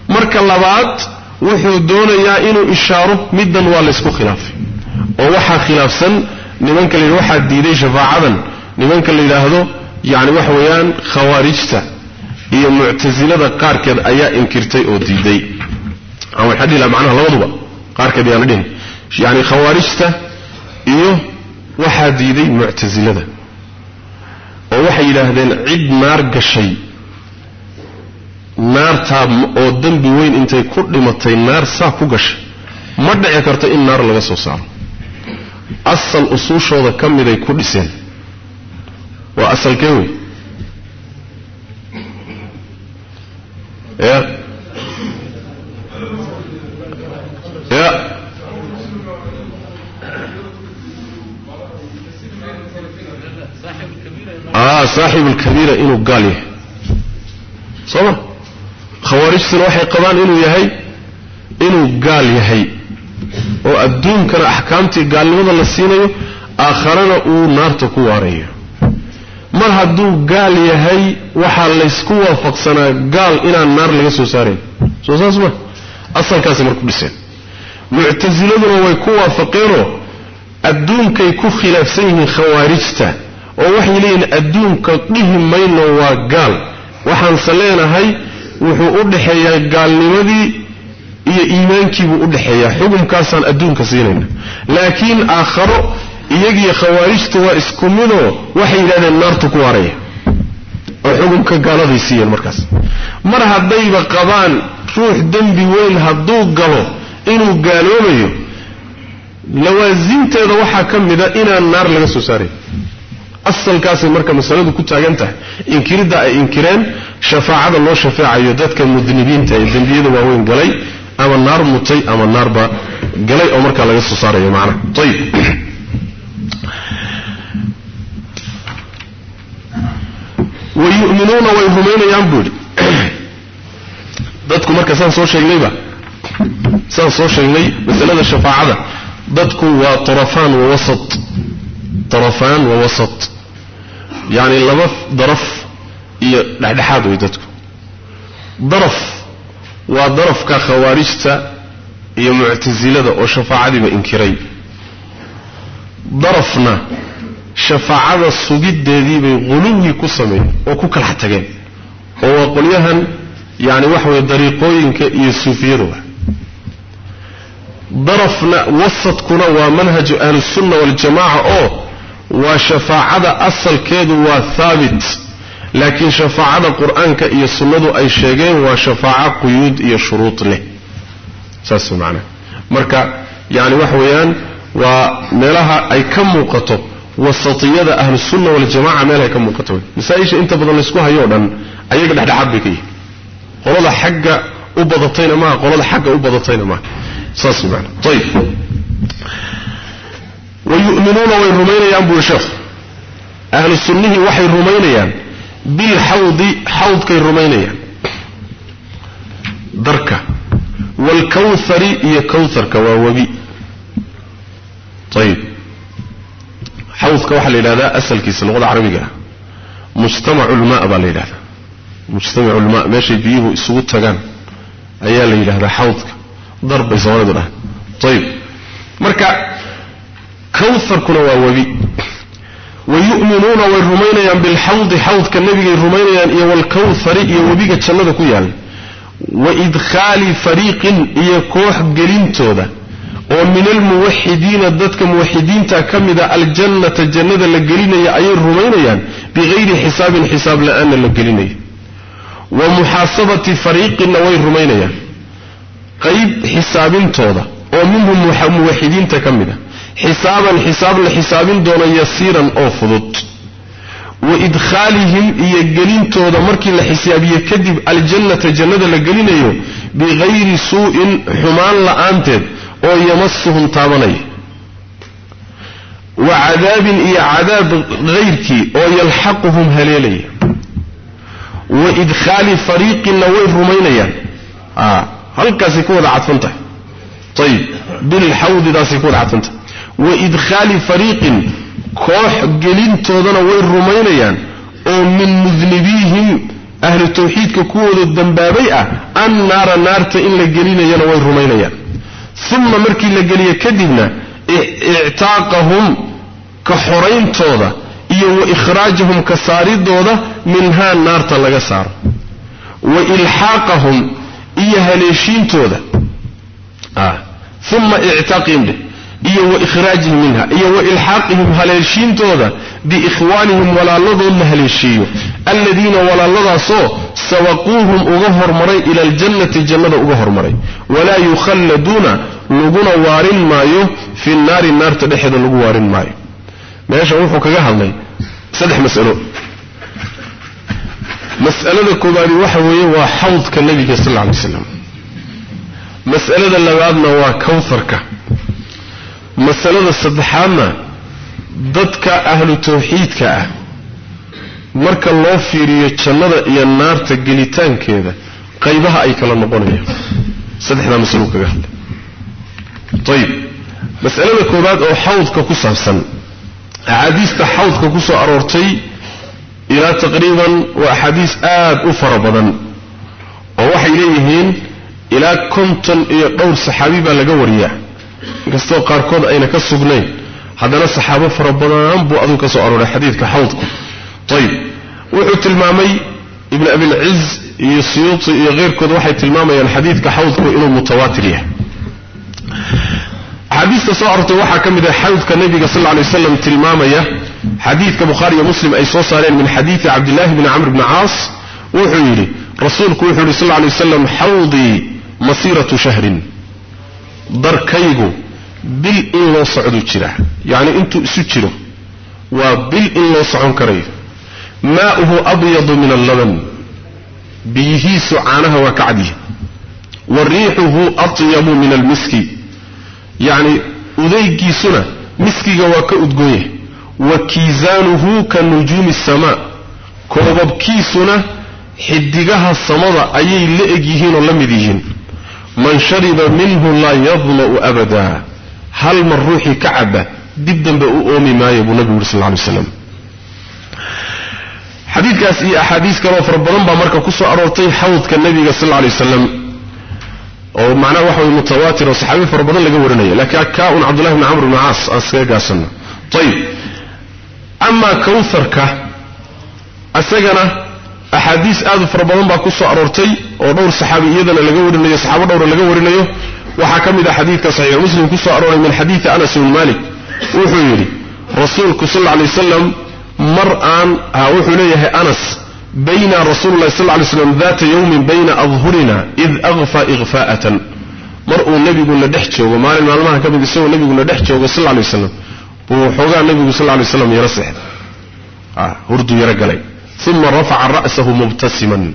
marka labaad wuxuu doonayaa inuu ishaaro middan waa laysku khilaafay. Oo waxaa khilaafsan nimanka la waxaa diiday shafaacadan. Nimanka la yidhaahdo yacni waxa weeyaan khawaarijta iyo muctasilada qaarkeed ayaa inkirtay oo diiday. Ama waxaa dhihi laha macnaha labaduba qaarkeed ayaana dhihin yacni khawaarijta iyo waxaa diiday muctasilada oo waxay yidhaahdeen cid naar gashay naartaa oo dembi weyn intay ku dhimatay naar saa ku gashay ma dhici karto in naar laga soo saaro. Asal usuushooda ka miday ku dhiseen. Waa asalkee wey ya ya a saaxibu lkabiira inuu gaal yahay. Soo ma khawaarijtuna waxay qabaan inuu yahay inuu gaal yahay. Oo adduunkana axkaamtii gaalnimada la siinayo aakharana uu naarta ku waarayo mar hadduu gaal yahay waxaa laysku waafaqsanaa gaal inaan naar laga soo saarayn. Soo saas ma asalkaasay marku dhiseen. Muctasiladuna way ku waafaqeenoo adduunkay ku khilaafsan yihiin khawaarijta oo waxay leeyihiin adduunka dhihi mayno waa gaal. Waxaanse leenahay wuxuu u dhexeeyaa gaalnimadii iyo iimaankiibuu u dhexeeyaa. Xukumkaasaan adduunka siinayna. Laakiin aakharo iyagiyo khawaarijtu waa isku midoo waxay yidhahdeen naartu ku waaraya oo xukumka gaaladay siiyeen markaas. Mar haddayba qabaan ruux dembi weyn hadduu galo inuu gaaloobayo lawaasimteeda waxaa ka mida inaan naar laga soo saaray asalkaasay marka masaladu ku taagan tahay inkiridda ay inkireen shafaacada loo shafeecayo dadka mudnibiinta ee dembiyada waaweyn galay ama naar mutay ama naarba galay oo markaa laga soo saarayo macnaha ayib wayu'minuuna way rumaynayaan buu yidhi. Dadku marka saan soo sheegnayba saan soo sheegnay masalada shafaacada dadku waa tarafaan wa wasat. Tarafaan wa wasat yacni laba daraf iyo dhexdhexaad way dadku. Daraf waa darafka khawaarijta iyo muctasilada oo shafaacadiiba inkiray. Darafna shafaacada sugiddeediibay quluwi ku sameeyeen oo ku kala tageen oo waa qolyahan yacni waxa weye dariiqooyinka iyo suufiyaduba darafna wasadkuna waa manhaju ahlusunna waljamaca oo waa shafaacada asalkeedu waa haabit laakiin shafaacada qur'aanka iyo sunnadu ay sheegeen waa shafaaco quyuud iyo shuruud leh. Saas macnaha marka yacni waxa weeyaan waa meelaha ay ka muuqato wasatiyada ahlusunna waljamaca meelahay ka muuqato. Wey masaa-isha inta badan laysku hayo o dhan ayaga dhexdhexaad bay ka yihiin qolada xagga u badatayna maaha qolada xagga u badatayna maaha. Saas maana ayib wayu'minuuna way rumaynayaan buu sheekh ahlu sunnihii waxay rumaynayaan bilxawdi xawdkay rumaynayaan darka waalkawhari iyo kawharka waa webi ayib xawdka waxaa la yidhahdaa asalkiisa luqada carabiga ah mujtamacu lmaa baa la yidhahdaa mujtamacu lmaa meeshay biyuhu isugu tagaan ayaa la yidhahdaa xawdka dar bay soomaalidu dhahan ayib marka kawharkuna waa webi. Wayu'minuuna way rumaynayaan bilxawdi xawdka nebigay rumaynayaan iyo waalkawhari iyo webiga jannada ku yaal. Wa idkhaali fariiqin iyo koox gelintooda oo min almuwaxidiina dadka muwaxidiinta ka mida aljannata jannada la gelinaya ayay rumaynayaan bikayri xisaabin xisaab la'aanna la gelinayo wa muxaasabati fariiqinna way rumaynayaan. Qayb xisaabintooda oo minhum muwaxidiinta ka mid a xisaaban xisaab la xisaabin doono yasiiran oo fudud. Wa idkhaalihim iyo gelintooda markii la xisaabiye kadib aljannata jannada la gelinayo bikayri suu'in xumaan la'aanteed oo yamasuhum taabanaya wa cadaabin iyo cadaab hayrkii oo yalxaquhum haleelaya wa idkhaali fariiqinna way rumaynayaan. Halkaasay ku wada cadfan tahay. Ayib bilxawdidaasay ku wada cadfan tahay wa idkhaali fariiqin koox gelintoodana way rumaynayaan oo min mudnibiihim ahlu tawxiidka kuwooda dambaabay ah an naara naarta in la gelinayana way rumaynayaan uma markii la geliye kadibna ictaaqahum ka xorayntooda iyo wa ikhraajahum ka saaridooda minhaa naarta laga saaro wa ilxaaqahum iyo haleeshiintooda uma ictaaqihim dheh iyo wa ikhraajihim minha iyo wa ilxaaqihim haleeshiintooda biikhwaanihim walaaladood la haleeshiiyo. Alladiina walaalladaasoo sabaquuhum uga hormaray ila aljannati jannada uga hormaray. Walaa yukhalladuuna laguna waarin maayo fi naari naarta dhexeeda lagu waarin maayo. Meesha wuxuu kaga hadlay saddex mas'alo. Mas'alada koobaadi waxa weeye waa xawdka nebiga sal alla alay slam mas'alada labaadna waa kawharka masalada saddexaadna dadka ahlu tawxiidka ah. Marka loo fiiriyo jannada iyo naarta gelitaankeeda qaybaha ay kala noqonayaan. Saddexdaa masalo kaga hadlay. Ayib mas'alada koowaad oo xawdka ku saabsan. Axaadiista xawdka ku soo aroortay ilaa taqriiban waa axaadiis aad u fara badan oo waxay leeyihiin ilaa konton iyo dhowr saxaabi baa laga wariyaa inkastoo qaarkood ayna ka sugnayn haddana saxaabo fara badan buu aduu ka soo arooray xadiidka xawdku ayib wuxuu tilmaamay ibn abilciz iyo siyuuti iyo keyrkood waxay tilmaamayaan xadiidka xawdku inuu mutawaatir yahay. Axaadiista soo arortay waxaa ka mid ah xawdka nebiga sal lla lay tilmaamaya. Xadiidka bukhaari iyo muslim ay soo saareen min xadiidi cabdillahi bni camr bni caas. Wuxuu yidhi rasuulku wuxuu yidhi sal lla lay xawdii masiiratu shahrin darkaygu bil in loo socduu jiraa yacni intuu isu jiro waa bil in loo socon karayo. Maa'uhu abyadu min allaban. Biyihiisu caanaha waa ka cadyihi wa riixuhu atyabu min almiski. Yacni udaygiisuna miskiga waa ka udgoonyahay wa kiisaanuhu ka nujuumi asamaa koobabkiisuna xidigaha samada ayay la eg yihiin oo la mid yihiin man shariba minhu laa yadma'u abadaa hal mar ruuxii ka caba dib dambe u oomi maayo buu nabigu yuri sal lay slam xadiidkaas iyo axaadiis kaloo fara badan baa marka ku aroortay xawdka nebiga sal lay waslam oo macnaha waxa way mutawaatir oo saxaabi fara badan laga warinaya laakiin kaa un cabdullahi bni camr bni caas aan iskaga gaasano ayib amaa kawharka isagana axaadiis aad u fara badan baa ku soo aroortay oo dhowr saxaabi iyadana laga warinayo saxaabo dhowra laga warinayo. Waxaa ka mid ah xadiidka saxiix muslim ku soo arooray min xadiidi anas ibn malik wuxuu yidhi rasuulku sal lla lay wasalam mar aan wuxuu leeyahay anas bayna rasuuli llahi sal lay slam daata yawmin bayna adhurina id akfa ikfaa'atan mar uu nebiguna dhex joogo maalin maalmaha ka mid isagoo nebiguna dhex joogo sal lay waslam buu xoogaa nebigu sal lay slam yaro seexday hurduu yaro galay uma rafaca ra'sahu mubtasiman.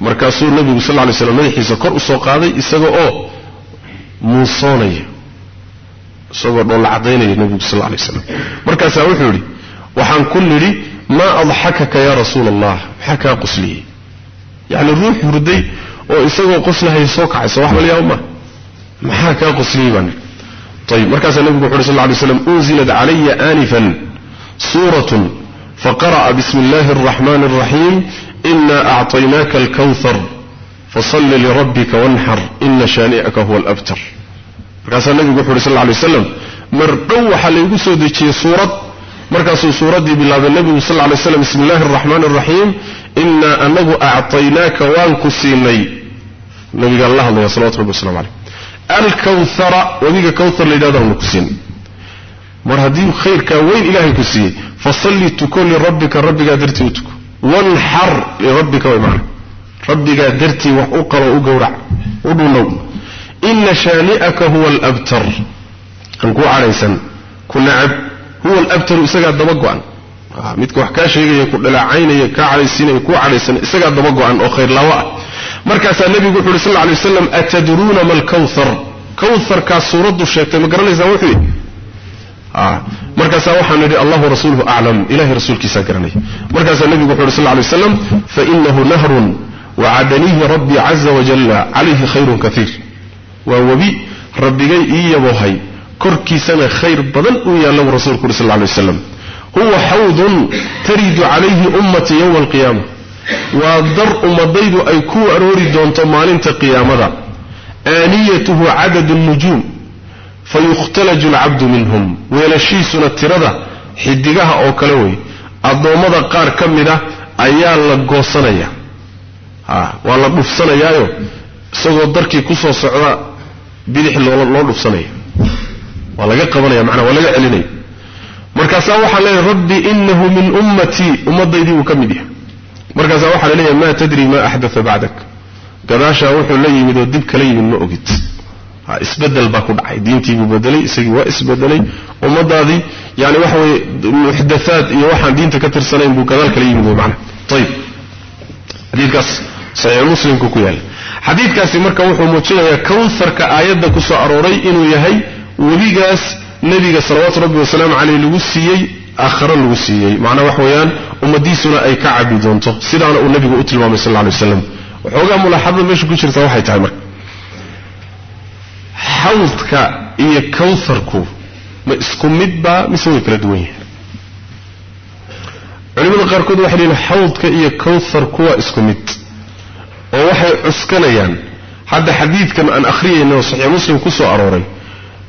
Markaasuu nebigu sal lay slam madaxiisa kor u soo qaaday isaga oo muusoonaya isagoo dhoolla cadaynaya nebigu sal lay slam markaasaa wuxuu yidhi waxaan ku nidhi maa adxakaka yaa rasuula allah maxaa kaa qosliyey yacni ruux hurday oo isagoo qoslahaya soo kacaysa wax balyaaba ma maxaa kaa qosliyey baan? Ayib markaasaa nebigu wuxu uhi sal lay slam unzilat calaya aanifan suuratun faqara'a bismi illahi araxmani araxiim ina acطaynaaka alkawhar fasalli lirabbika wanxar ina shaani'aka huwa alabtar markaasaa nebigu wuxu uhi sal lay waslam mar dhow waxaa laygu soo dejiyey suurad markaasuu suuraddii bilaabay nebigu sal lay slam bismi illahi araxmaani araxiim inaa anagu acطaynaaka waan ku siinay. Nabigaan la hadlaya salawatu rabbi waslamu caleyh alkawhara webiga kawhar la yidhahdo aanu ku siinay mar haddii khayrkaa weyn ilaahay ku siiyey fasalli tuko lirabbika rabbigaa dartii u tuko. Wanxar lirabbika way macna rabbigaa dartii wax u qalo u gowrac u dhunow ina shaani'aka huwa alabtar. Kan kuu cadhaysan ku nacab. Huwa alabtaru isagaa daba go-an. Midka wax kaa sheegaya ku dhaleecaynaya kaa cadhaysiinaya kuu cadhaysan isagaa daba go-an oo khayrlaawo ah. Markaasaa nebigu wuxu uhi sal lla lay waslam ma alkawthar? Kawharkaas suuraddu sheegtay ma garanaysaan wuxuu yidhi markaasaa waxaan nidhi allahu rasuuluhu aclam ilahay rasuulkiisaa garanaya markaasaa nebigu wuxu uhi sal lla lay waslam fainahu nahrun wacadanihi rabbii caza wajalla calayhi khayrun kaiir waa webi rabbigay ii yabohay korkiisana khayr badan uu yaalla buu rasulku uhi sal lay waslam huwa xawdun taridu calayhi ummatii yowma alqiyaama. Waa dar ummadaydu ay ku aroori doonto maalinta qiyaamada. Aaniyatuhu cadadu nujuum fayukhtalaju alcabdu minhum weelashiisuna tirada xidigaha oo kale wey addoommada qaar ka mida ayaa la goosanaya. Waa la dhufsanayaayo isagoo darkii ku soo socda bidix loo dhufsanaya. Waa laga qabanaya manaa waa laga celinaya. Markaasaa waxaa leeyahay rabbi inahu min ummatii ummadaydii uu ka mid yahay. Markaasaa waxaa la leeyahay maa tadri ma axdaa bacdak. Gadaashaa wuxuu la yimid oo dib kala yimid ma ogid isbeddel baa ku dhacay. Diintiibuu bedelay isagii waa isbedelay ummadaadii yani waxa weye muxdathaad iyo waxaan diinta ka tirsanayn buu gadaal kala yimid mana ayib xadiikaas saxiix muslimku ku yaalla xadiidkaasi marka wuxuu muujinayaa kawharka aayadda ku soo arooray inuu yahay webigaas nebiga salawaatu rabbi wasalaamu caleyh lagu siiyey aakhare lagu siiyey. Macnaa wax weeyaan ummadiisuna ay ka cabi doonto. Sidaana uu nebigu u tilmaamay sal lay waslam waxoogaa mulaaxadada meesha ku jirta waxay tahay marka xawdka iyo kawharku ma isku midbaa mise way kala duwan yihiin culimmada qaarkood waxay leeyihiin xawdka iyo kawtharku waa isku mid oo waxay cuskanayaan. Hadda xadiidkan aan akhriyayna oo saxiix muslim ku soo arooray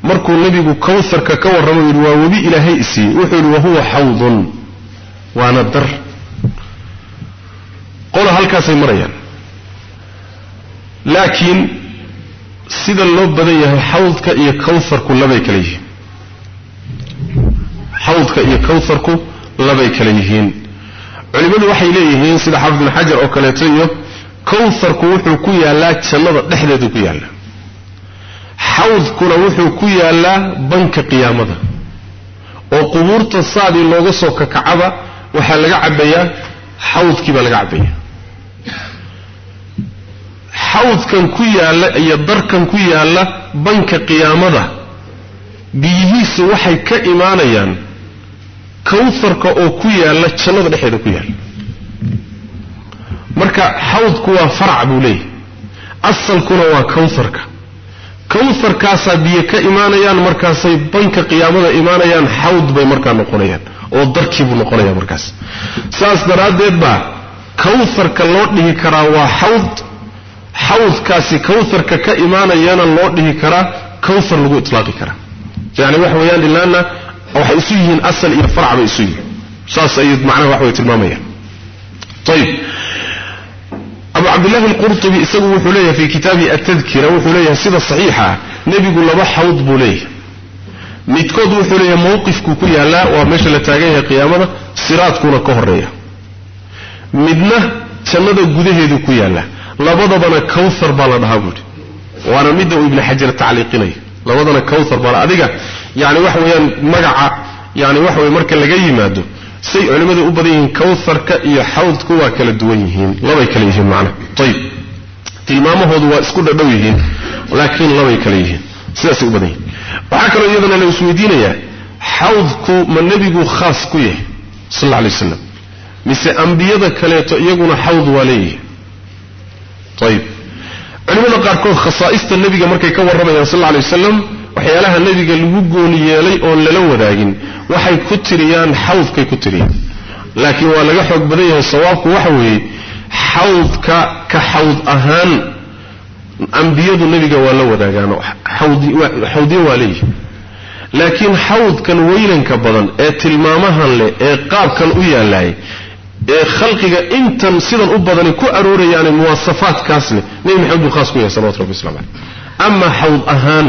markuu nebigu kawtharka ka warramo yidhi waa webi ilaahay isiiyey wuxuu yidhi wahuwa xawdun waana dar. Qola halkaasay marayaan. Laakiin sida loo badan yahay xawdka iyo kawtharku labay kala yihiin. Xawdka iyo kawtharku labay kala yihiin. Culimmadu waxay leeyihiin sida xaafid bin xajar oo kaleeto iyo kawtharku wuxuu ku yaallaa jannada dhexdeedu ku yaallaa xawdkuna wuxuu ku yaallaa banka qiyaamada. Oo qubuurta saadii looga soo kakacaba waxaa laga cabbayaa xawdkii baa laga cabbaya xawdkan ku yaalla iyo darkan ku yaalla banka qiyaamada. Biyihiisu waxay ka imaanayaan kawtharka oo ku yaalla jannada dhexeeda ku yaalla. Marka xawdku waa farac buu leeyahy asalkuna waa kawtharka kawtharkaasaa biyo ka imaanayaan markaasay banka qiyaamada imaanayaan xawd bay markaa noqonayaan oo darkii buu noqonaya markaas. Saas daraaddeed baa kawtharka loo dhihi karaa waa xawd xawdkaasi kawtharka ka imaanayana loo dhihi karaa kawthar lagu itlaaqi karaa yani waxa weeyaan ilaana waxay isu yihiin asal iyo farac bay isu yihiin. Saas ayuu macnaha wax way tilmaamayaan ayib abu cabdillahi alqurtubi isagu wuxuu leeyahay fi kitaabi atadkira wuxuu leeyahay sida saxiixa nebigu laba xawd buu leeyahay. Midkood wuxuu leeyahay mawqifkuu ku yaallaa waa meesha la taagan yahay qiyaamada siraadkuuna ka horreeya midna jannada gudaheedu ku yaallaa labadabana kawthar baa la dhahaa buuhi. Waana midda uu ibni xajar tacliiqinayo labadana kawthar baa adiga yani waxa weeyaan magaca yani waxa weye marka laga yimaado say culimmadu u badan yihiin kawtharka iyo xawdku waa kala duwan yihiin. Labay kala yihiin macnaha ayib tilmaamahoodu waa isku dhadhow yihiin laakiin labay kala yihiin. Sidaasay u badan yihiin. Waxaa kaloo iyadana la isweydiinayaa xawdku ma nebigu khaas ku yahay sal alla alay waslam mise ambiyada kaleeto iyaguna xawd waa leeyihi ayib culimmada qaarkood khasaa'ista nebiga markay ka warramayaan sal alay wasalam waxyaalaha nebiga lagu gooni yeelay oon lala wadaagin waxay ku tiriyaan xawdkay ku tiriyaan. Laakiin waa laga xoog badan yahay sawaabku waxa weeye xawdka ka xawd ahaan ambiyadu nebiga waa la wadaagaan xawdiyo waa leeyihi laakiin xawdkan weynanka badan ee tilmaamahan leh ee qaabkan u yaalaay ee khalqiga intan sidan u badani ku aroorayaane muwaasafaadkaas leh nebi maxamed khaas ku yahay salawatu rabbi waslamu caleyh ama xawd ahaan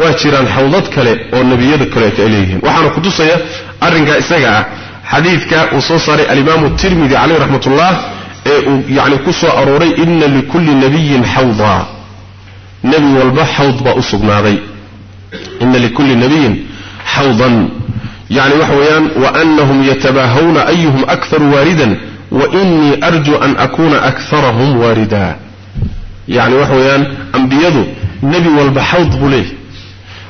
waa jiraan xawdad kale oo nebiyada kaleeto ay leeyihiin waxaana kutusaya arrinkaa isaga ah xadiidka uu soo saaray alimaamu tirmidi caleyh raxmatullah ee uu yani ku soo arooray ina likulli nabiyin xawda. Nebi walba xawd baa u sugnaaday. Ina likulli nabiyin xawdan yani waxa weeyaan waanahum yatabaahawna ayuhum akharu waaridan wainii arju an akuna akarahum waarida. Yani waxa weeyaan ambiyadu nebi walba xawd buu leeyahy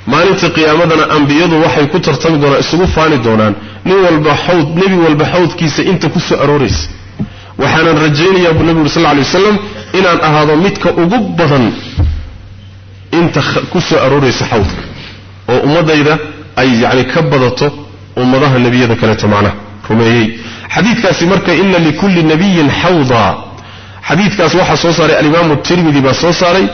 maalinta qiyaamadana ambiyadu waxay ku tartami doonaan isugu faani doonaan nin walba xawd nebi walba xawdkiisa inta ku soo arooraysa. Waxaanan rajaynayaa buu nebi uri sal lla waslam inaan ahaado midka ugu badan inta ku soo arooraysa xawdka oo ummaddayda ay yacni ka badato ummadaha nebiyada kaleeto macnaha rumeeyey. Xadiidkaasi marka ina likulli nabiyin xawda. Xadiidkaas waxaa soo saaray alimaamu tirmidi baa soo saaray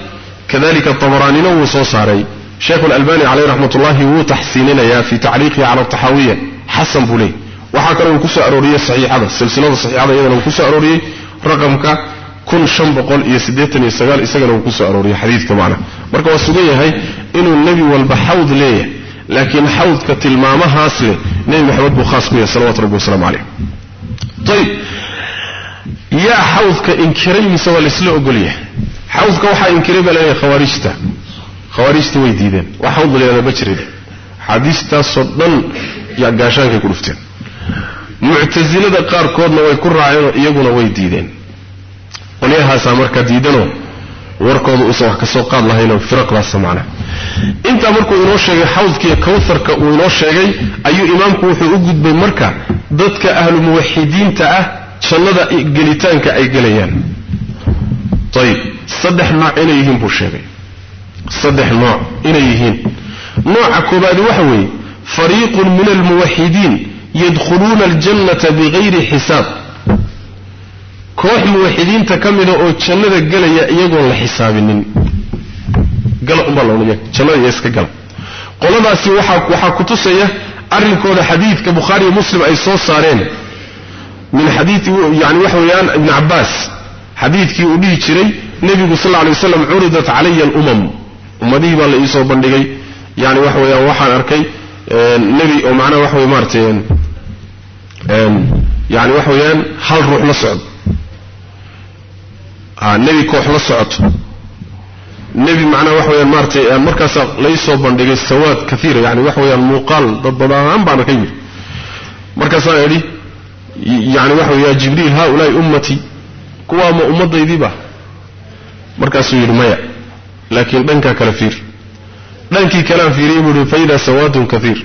kadalika tabaraanina wuu soo saaray. Sheekhu alalbani caleyh raxmat ullahi wuu taxsiininayaa fi tacriiqihi cala taxaawiya xasan buu leey waxaa kaloo uu ku arooriyey saxiixada silsilada saxiixada iyadana uu ku arooriyey raqamka isagana uu ku arooriyey xadiidka macnaha marka waa sugan yahay inuu nebi walba xawd leeyahay laakiin xawdka tilmaamahaas leh nebi maxamed buu khaas ku yahay salawatu rabbi wasalaamu caleyh ayib yaa xawdka inkiray mise waa laysla ogolyahay. Xawdka waxaa inkiray baa la leeyahay khawaarijta. Khawaarijta way diideen. Wax xawd layada ma jirin. Xaadiistaasoo dhan yaa gaashaankay ku dhufteen. Muctasilada qaarkoodna way ku raaceenoo iyaguna way diideen. Qolyahaasaa markaa diidanoo warkooda uusan wax ka soo qaad lahaynoo firaqdaasa macnaha intaa markuu inoo sheegay xawdkiiyo kawharka uu inoo sheegay ayuu imaamku wuxuu u gudbay marka dadka ahlu muwaxidiinta ah jannada gelitaanka ay gelayaan. Ayib saddex nooc inay yihiin buu sheegay. Saddex nooc inay yihiin. Nooca koobaadi waxa weeye fariiqun min almuwaxidiin yadkhuluuna aljannata bigayri xisaab koox muwaxidiinta ka mida oo jannada gelaya iyagoon la xisaabinin. Qoladaasi waxaa waxaa ku tusaya arrinkooda xadiidka bukhaari iyo muslim ay soo saareen. Min xadiidi yani waxa weeyaan ibni cabbaas xadiidkii uu dhihi jiray nebigu sal lla alay waslam curidat calaya alumam. Ummadihii baa la iisoo bandhigay. Yani waxa weeyaan waxaan arkay nebi oo macnaha waxa wey maaratay yani waxa weeyaan hal ruux la socdo nebi koox la socoto. Nebi macnaha waxa weyaan maaratay markaasaa laysoo bandhigay sawaad kaiira yani waxa weyaan muuqaal dad badaan baana ka yidhi markaasaan idhi yani waxa wey ya jibriil haulaai ummatii kuwaa ma ummadaydiiba markaasuu yidhi maya laakiin dhankaa kale fiir. Dhankii kalean fiiriyey buu yihi faida sawaadun kaiir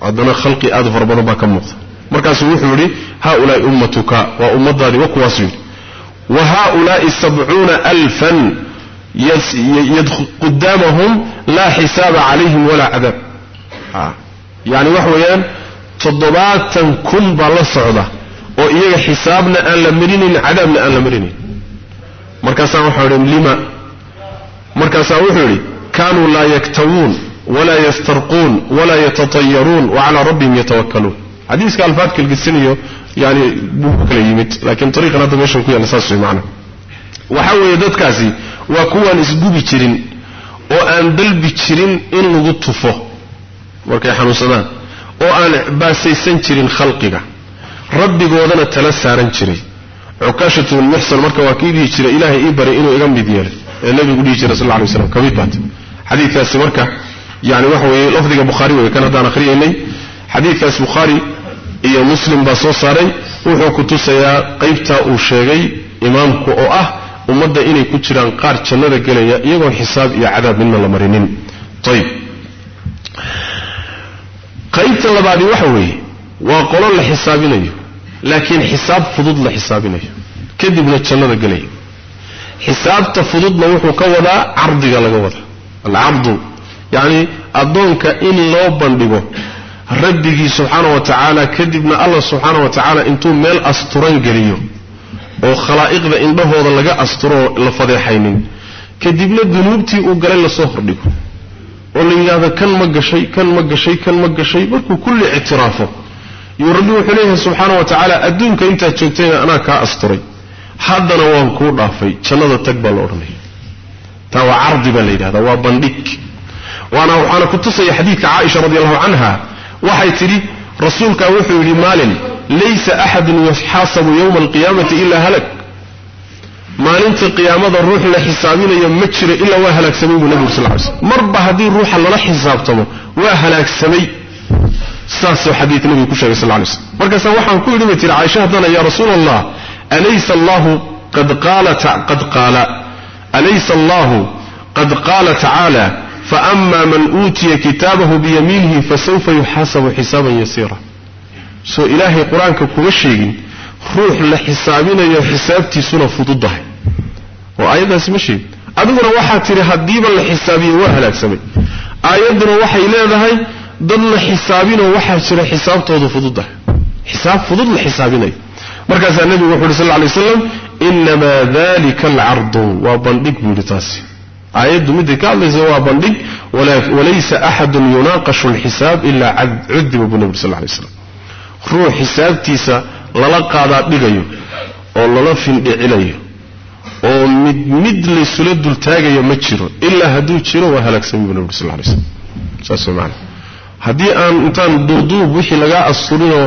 haddana khalqi aad u fara badan baa ka muuqda. Markaasuu wuxuu yidhi haulaai ummatuka waa ummadaadii wa kuwaasuu yidhi wa haulaai sabcuuna alfan qudaamahum laa xisaaba calayhim walaa cadaab yani waxa weeyaan toddobaatan kun baa la socda oo iyaga xisaabna aan la marinayn cadaabna aan la marinayn markaasaa waxau idhi lima? Markaasaa wuxuu yidhi kaanuu laa yaktawuun walaa yastarquun walaa yatatayaruun wa calaa rabbihim yatawakkaluun xadiiska alfaad kalgisanayo yani buu kala yimid. Laakiin ariiqan hadda meeshan ku yaalla saas way macna waxa weeye dadkaasi waa kuwaan isgubi jirin oo aan dalbi jirin in lagu tufo. Markay xanuunsadaan. Oo aan baasaysan jirin khalqiga. Rabbigoodana tala saaran jiray. Cukaashatu bn muxsan marka waa kii dhihi jiray ilaahay ii baray inuu iga mid yeelay ee nabigu dhihi jiray sal lla alay waslam ka mid baat xadiidkaasi marka yani waxa weeye lafdiga bukhaari wey kan haddaan akhriyaynay xadiidkaas bukhaari iyo muslim baa soo saaray. Wuxuu ku tusayaa qaybtaa uu sheegay imaamku oo ah ummadda inay ku jiraan qaar jannada gelaya iyagoon xisaab iyo cadaab midna la marinin. Ayib qaybta labaadi waxa weeye waa qolo la xisaabinayo laakiin xisaab fudud la xisaabinayo. Kadibna jannada gelaya xisaabta fududna wuxuu ka wadaa cardiga laga wadaa. Alcardu yacni addoonka in loo bandhigo rabbigii subxaana wa tacaala kadibna allah subxaana wa tacaala intuu meel asturan geliyo oo khalaa'iqda indhahooda laga asturoo la fadeexaynin. Kadibna dunuubtii uu galay la soo hordhigo oo la yidhaahdo kan ma gashay kan ma gashay kan ma gashay? Markuu kulli ictiraafo yuu rabbi wuxuu leeyahay subxaana wa tacaala adduunka intaad joogtayna anaa kaa asturay. Haddana waan kuu dhaafay jannada tag baa la odhanaya taa waa cardi baa la yidhahda waa bandhig. Waana waxaana ku tusaya xadiidka caaisha radi allahu canha waxay tidhi rasuulkaa wuxuu yidhi maalin laysa axadun yuxaasabu yowma alqiyaamati ilaa halak. Maalinta qiyaamada ruux la xisaabinayo ma jiro ilaa waa halaagsamay buu nabigu sal ly slm marba haddii ruuxa lala xisaabtamo waa halaagsamay saasuu xadiid nabigu ku sheegay sal lay slm markaasaa waxaan ku yidhi bay tihi caaisha haddana yaa rasuul allah alaysa allahu qad qaala alaysa allahu qad qaala tacaala faama man uutiya kitaabahu biyamiinihi fasawfa yuxaasabu xisaaban yasiira. Soo ilaahay qur'aanka kuma sheegin ruux la xisaabinayo xisaabtiisuna fududahay. Oo aayaddaasi ma sheegin. Adiguna waxaa tidhi haddiiba la xisaabiyo waa halaagsamay aayadduna waxay leedahay dad la xisaabinoo waxaa jira xisaabtoodu fududahay. Xisaab fudud la xisaabinayo markaasaa nebigu wuxu uhi sal lla alay waslam inamaa dalika alcardu waa bandhig buu yidhi taasi aayaddu midday ka hadlaysa waa bandhig walaysa axadun yunaaqashu alxisaab ilaa cudiba buu nebi ur sal alay slam ruux xisaabtiisa lala qaadaa dhigayo oo lala findhicinayo oo mid mid laysula dultaagayo ma jiro ilaa hadduu jiro waa halaagsamay buu nebi ur sal alay slam saas maana haddii aan intaan duuduub wixii lagaa asturinoo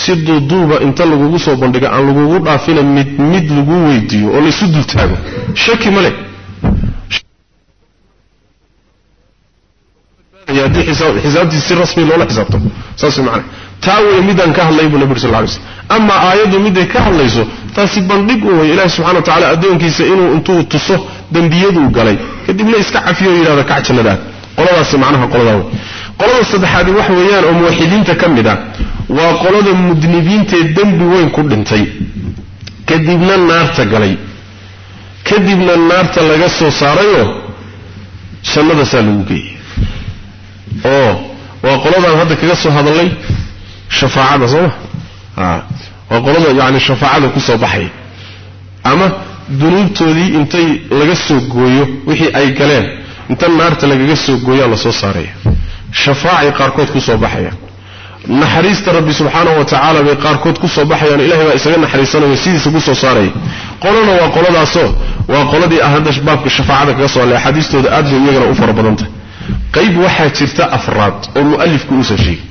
si duuduuba inta lagugu soo bandhigo aan lagugu dhaafina mid mid lagu weydiiyo oo laysu dultaago. Shaki ma leh haddii xisaabtiisa si rasmi loola xisaabtamo saas macana taa wey midaan ka hadlay buu nabi ur sal ly slm amaa aayaddu midday ka hadlayso taasi bandhig u wey ilahi subxana wa tacala addoonkiisa inuu intuu tuso dembiyaduu galay. Kadibna iska cafiyo yidhahdo kac jannadaad qoladaasi macnaha qoladaa wey qolada saddexaadi waxa weeyaan oo muwaxidiinta ka mid ah waa qolada mudnibiintee dembi weyn ku dhintay. Kadibna naarta galay. Kadibna naarta laga soo saarayoo jannadasaa lagu geeyay oo waa qoladaan hadda kaga soo hadallay shafaacada sooma waa qolada yani shafaacada ku soo baxaya ama dunuubtoodii intay laga soo gooyo wixii ay galeen inta naarta lagaga soo gooyaa la soo saaraya. Shafaacay qaarkood ku soo baxayaan naxariista rabbi subxaanahu wa tacaala bay qaarkood ku soo baxayaan ilahay baa isaga naxariisanayo sidiisa ku soo saaraya qolana waa qoladaasoo waa qoladii ah hadda baabka shafaacada kaga soo hadlay axaadiistooda aad bay iyagana u fara badan tahay qayb waxaa jirta afraad oo mu'alifku uusan sheegin.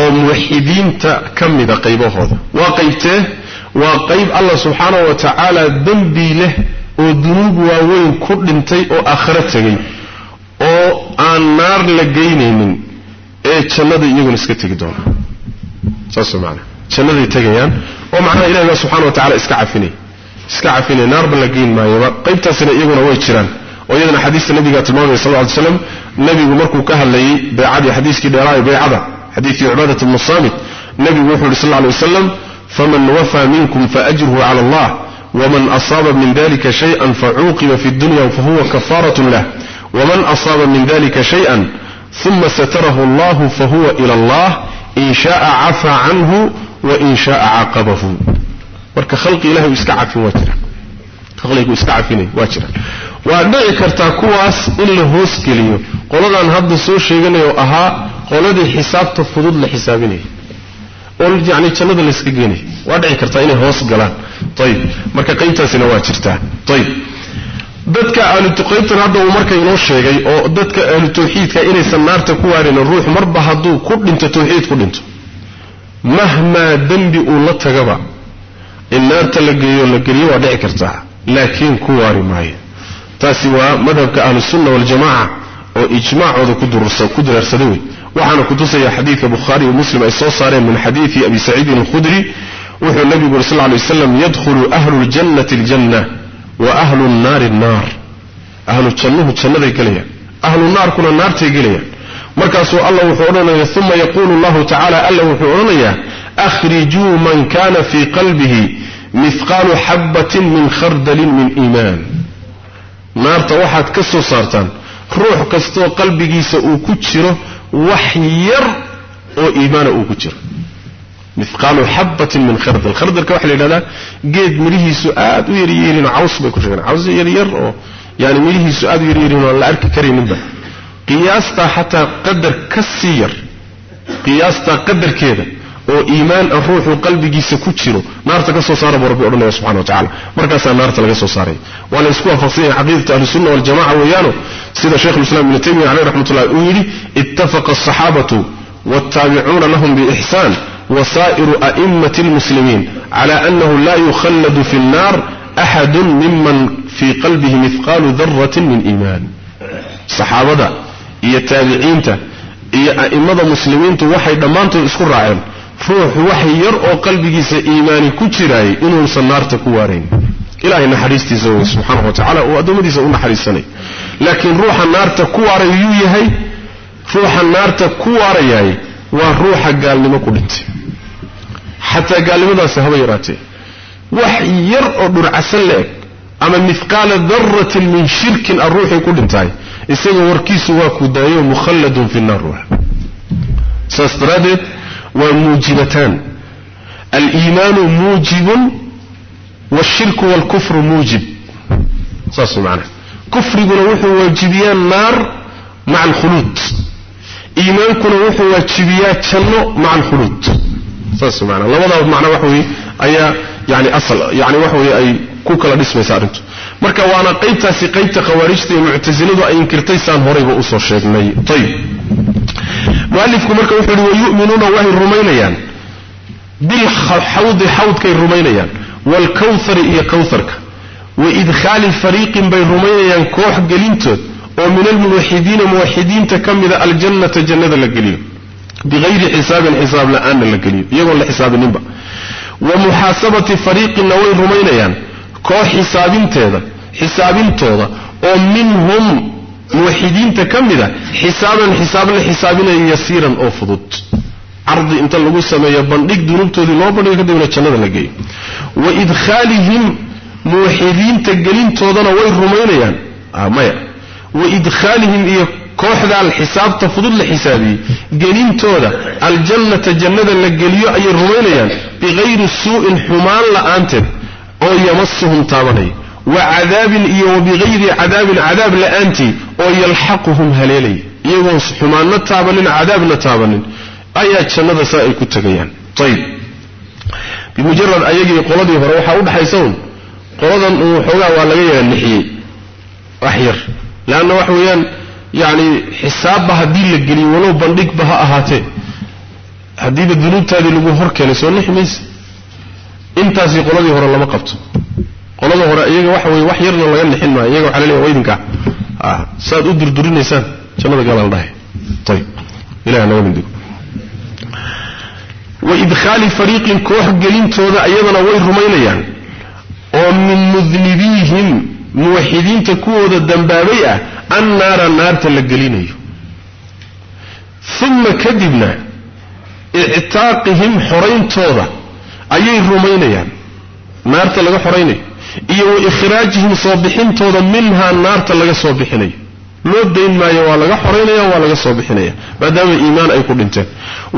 oo muwaxidiinta ka mida qaybahooda. Waa qaybtee waa qayb allah subxaanahu wa tacaala dembi leh oo dunuub waaweyn ku dhintay oo aakhiro tegay oo aan naar la geynaynin ee jannada iyaguna iska tegi doona saas maana jannaday tegayaan oo macnaha ilahi baa subxana wa tacala iska cafinay. Iska cafinay naarba la geyn maayoba qaybtaasina iyaguna way jiraan oo iyadana xadiista nabiga tilmaamaya sal ly slam nebigu markuu ka hadlayay beecadii xadiiskii dheeraayo beycada xadiidkii cubaadat bnu saamit nebigu wuxuu yidhi sal ly waslam faman wafaa minkum faajruhu cala allah wman asaaba min dalika shayئa facuuqiba fi اdunya fahuwa kafaaraة lah wman asaaba min dalika shayئa uma satarahu allah fahuwa ilى allah in shaءa cafaa canhu wain shaءa caqabahu marka khalqi ilahay uu iska cafin waa jira khalqigu iska cafinay waa dhici kartaa kuwaas in la hoosgeliyo qoladan hadda soo sheeganaya oo ahaa qoladii xisaabta fudud la xisaabinaya oo yani jannada layska geenaya waa dhici kartaa inay hoos galaan. Ayib marka qaybtaasina waa jirtaa. Ayib dadka ahluqaybtan hadda uu marka inoo sheegay oo dadka ahlu tawxiidka inaysan naarta ku waarinin ruux marba hadduu ku dhinto tawxiid ku dhinto. Mahmaa dembi uu la tagaba. In naarta la geeyo la geliyo waa dhici kartaa. Laakiin ku waari maayo taasi waa madhabka ahlusunna waljamaca oo ijmaacooda ku diraarsaday wey waxaana kutusaya xadiidka bukhaari iyo muslim ay soo saareen min xadiidi abi saciidin alkhudri wuxuu nabigu uri sal ly waslam yadkhulu ahlu ljannati aljanna wa ahlu nnaari nnaar ahlu jannuhu jannaday gelayaan ahlu naarkuna naartay gelayaan. Markaasuu alla wuxuu odhanaya uma yaquulu allahu tacala alla wuxuu odhanayaa akhrijuu man kana fii qalbihi mihqaalu xabbatin min khardalin min iimaan naarta waxaad ka soo saartaan ruux kastoo qalbigiisa uu ku jiro wax yar oo iimaana uu ku jiro. Miqaalu xabbatin min khardal. Khardalka waxa la yidhahdaa geed midhihiisu aad u yaryeelin caws bay ku sheegeen caws yaryar oo yani midhihiisu aad u yaryeelin oo la arki karayninba qiyaastaa xataa qadar ka sii yar qiyaastaa qadarkeeda oo iimaan ah ruuxuu qalbigiisa ku jiro naarta ka soo saara buu rabbi odhanaya subxana wa tacala markaasaa naarta laga soo saaraya waa la ysku waafaqsan yahay caqiidata ahlisunna waljamaca weeyaano sida sheikhulislam ibnu taymiya caleyh raxmatullah uu yidhi ittafaqa asaxaabatu waaltaabicuuna lahum biixsaan wasaa'iru a'immati almuslimiin annahu la yukhalladu fi nnar axadun miman fii qalbihi mihqaalu daratin min iimaan. Saxaabada iyo taabiciinta iyo a'immada muslimiintu waxay dhammaantood isku raaceen ruux wax yar oo qalbigiisa iimaani ku jiraayay inuusan naarta ku waarayn. Ilahay naxariistiisa wey subxaana wa tacala uu addoommadiisa u naxariisanay. Laakiin ruuxa naarta ku waaray yuu yahay ruuxa naarta ku waarayaay waa ruuxa gaalnimo ku dhintay xataa gaalnimadaasi haba yaraatee. Wax yar oo dhurcasan la eg ama mihqaala daratin min shirkin a ruuxii ku dhintaay isaga warkiisu waa ku daayo mukhalladun fi nnaar ruux saas daraaddeed waa muujibataan. Aliimaanu muujibun washirku waalkufru muujib. Saas macnaha kufriguna wuxuu waajibiyaa naar maca alkhuluud. Iimaankuna wuxuu waajibiyaa janno maca alkhuluud. Saas maanaa labadaaba macnaa waxa weye ayaa yani asal yani waxa weye ay ku kala dhismaysa arrintu marka waana qaybtaasi qaybta khawaarijta iyo muctasiladu ay inkirtay saan horayba u soo sheegnay. Ayib mualifku marka wuxuu yihi wayu'minuuna waxay rumaynayaan. Bilxawdi xawdkay rumaynayaan. Waalkawhari iyo kawharka waidkhaali fariiqin bay rumaynayaan koox gelintood oo min almuwaxidiina muwaxidiinta ka mida aljannata jannada la geliyo. Biqayri xisaabin xisaab la'aanna la geliyo. Iyagoon la xisaabininba wa muxaasabati fariiqinna way rumaynayaan koox xisaabinteeda xisaabintooda oo minhum muwaxidiinta ka mida xisaaban xisaab la xisaabinaya yasiiran oo fudud. Cardi inta lagu sameeyo bandhig dunuubtoodii loo bandhigo kadibna jannada la geeyo wa idkhaalihim muwaxidiinta gelintoodana way rumaynayaan. Maya. Wa idkhaalihim iyo kooxdaa xisaabta fudud la xisaabiyey gelintooda aljannata jannada la geliyo ayay rumaynayaan. Biqayri suu'in xumaan la'aanteed oo yamasuhum taabanaya wa cadaabin iyo wa bikayri cadaabin cadaab la'aantii oo yalxaquhum haleelaya iyagoon xumaanna taabanin cadaabna taabanin. Ayaa jannada saa ay ku tegayaan. Ayib bimujarad ayagii qoladii hore waxaa udhaxaysa un qoladan uu xoogaa waa laga yara nixiyey. Wax yar. Leanna waxa weeyaan yacni xisaabba haddii la geliyo walow bandhigba ha ahaatee. Haddiiba dunuubtaadii lagu hor keenay soo nixi mayse intaasi qoladii hore lama qabto. Qolada hore iyaga waxa weye wax yarna laga nixin maayo iyaga waxa la leeyahay waydinka ah saad u durdurinaysaan jannada gala la dhahay. Ayib ilaha naga mindigo wa idkhaali fariiqin koox gelintooda iyadana way rumaynayaan. Oo min mudnibiihim muwaxidiinta kuwooda dambaabay ah annaara naarta la gelinayo. Uma kadibna ictaaqihim xorayntooda ayay rumaynayaan. Naarta laga xoraynayo iyo wa ikhraajihim soo bixintooda minhaa naarta laga soo bixinayo loo dayn maayo waa laga xoraynaya waa laga soo bixinaya. Maadaama iimaan ay ku dhinteen.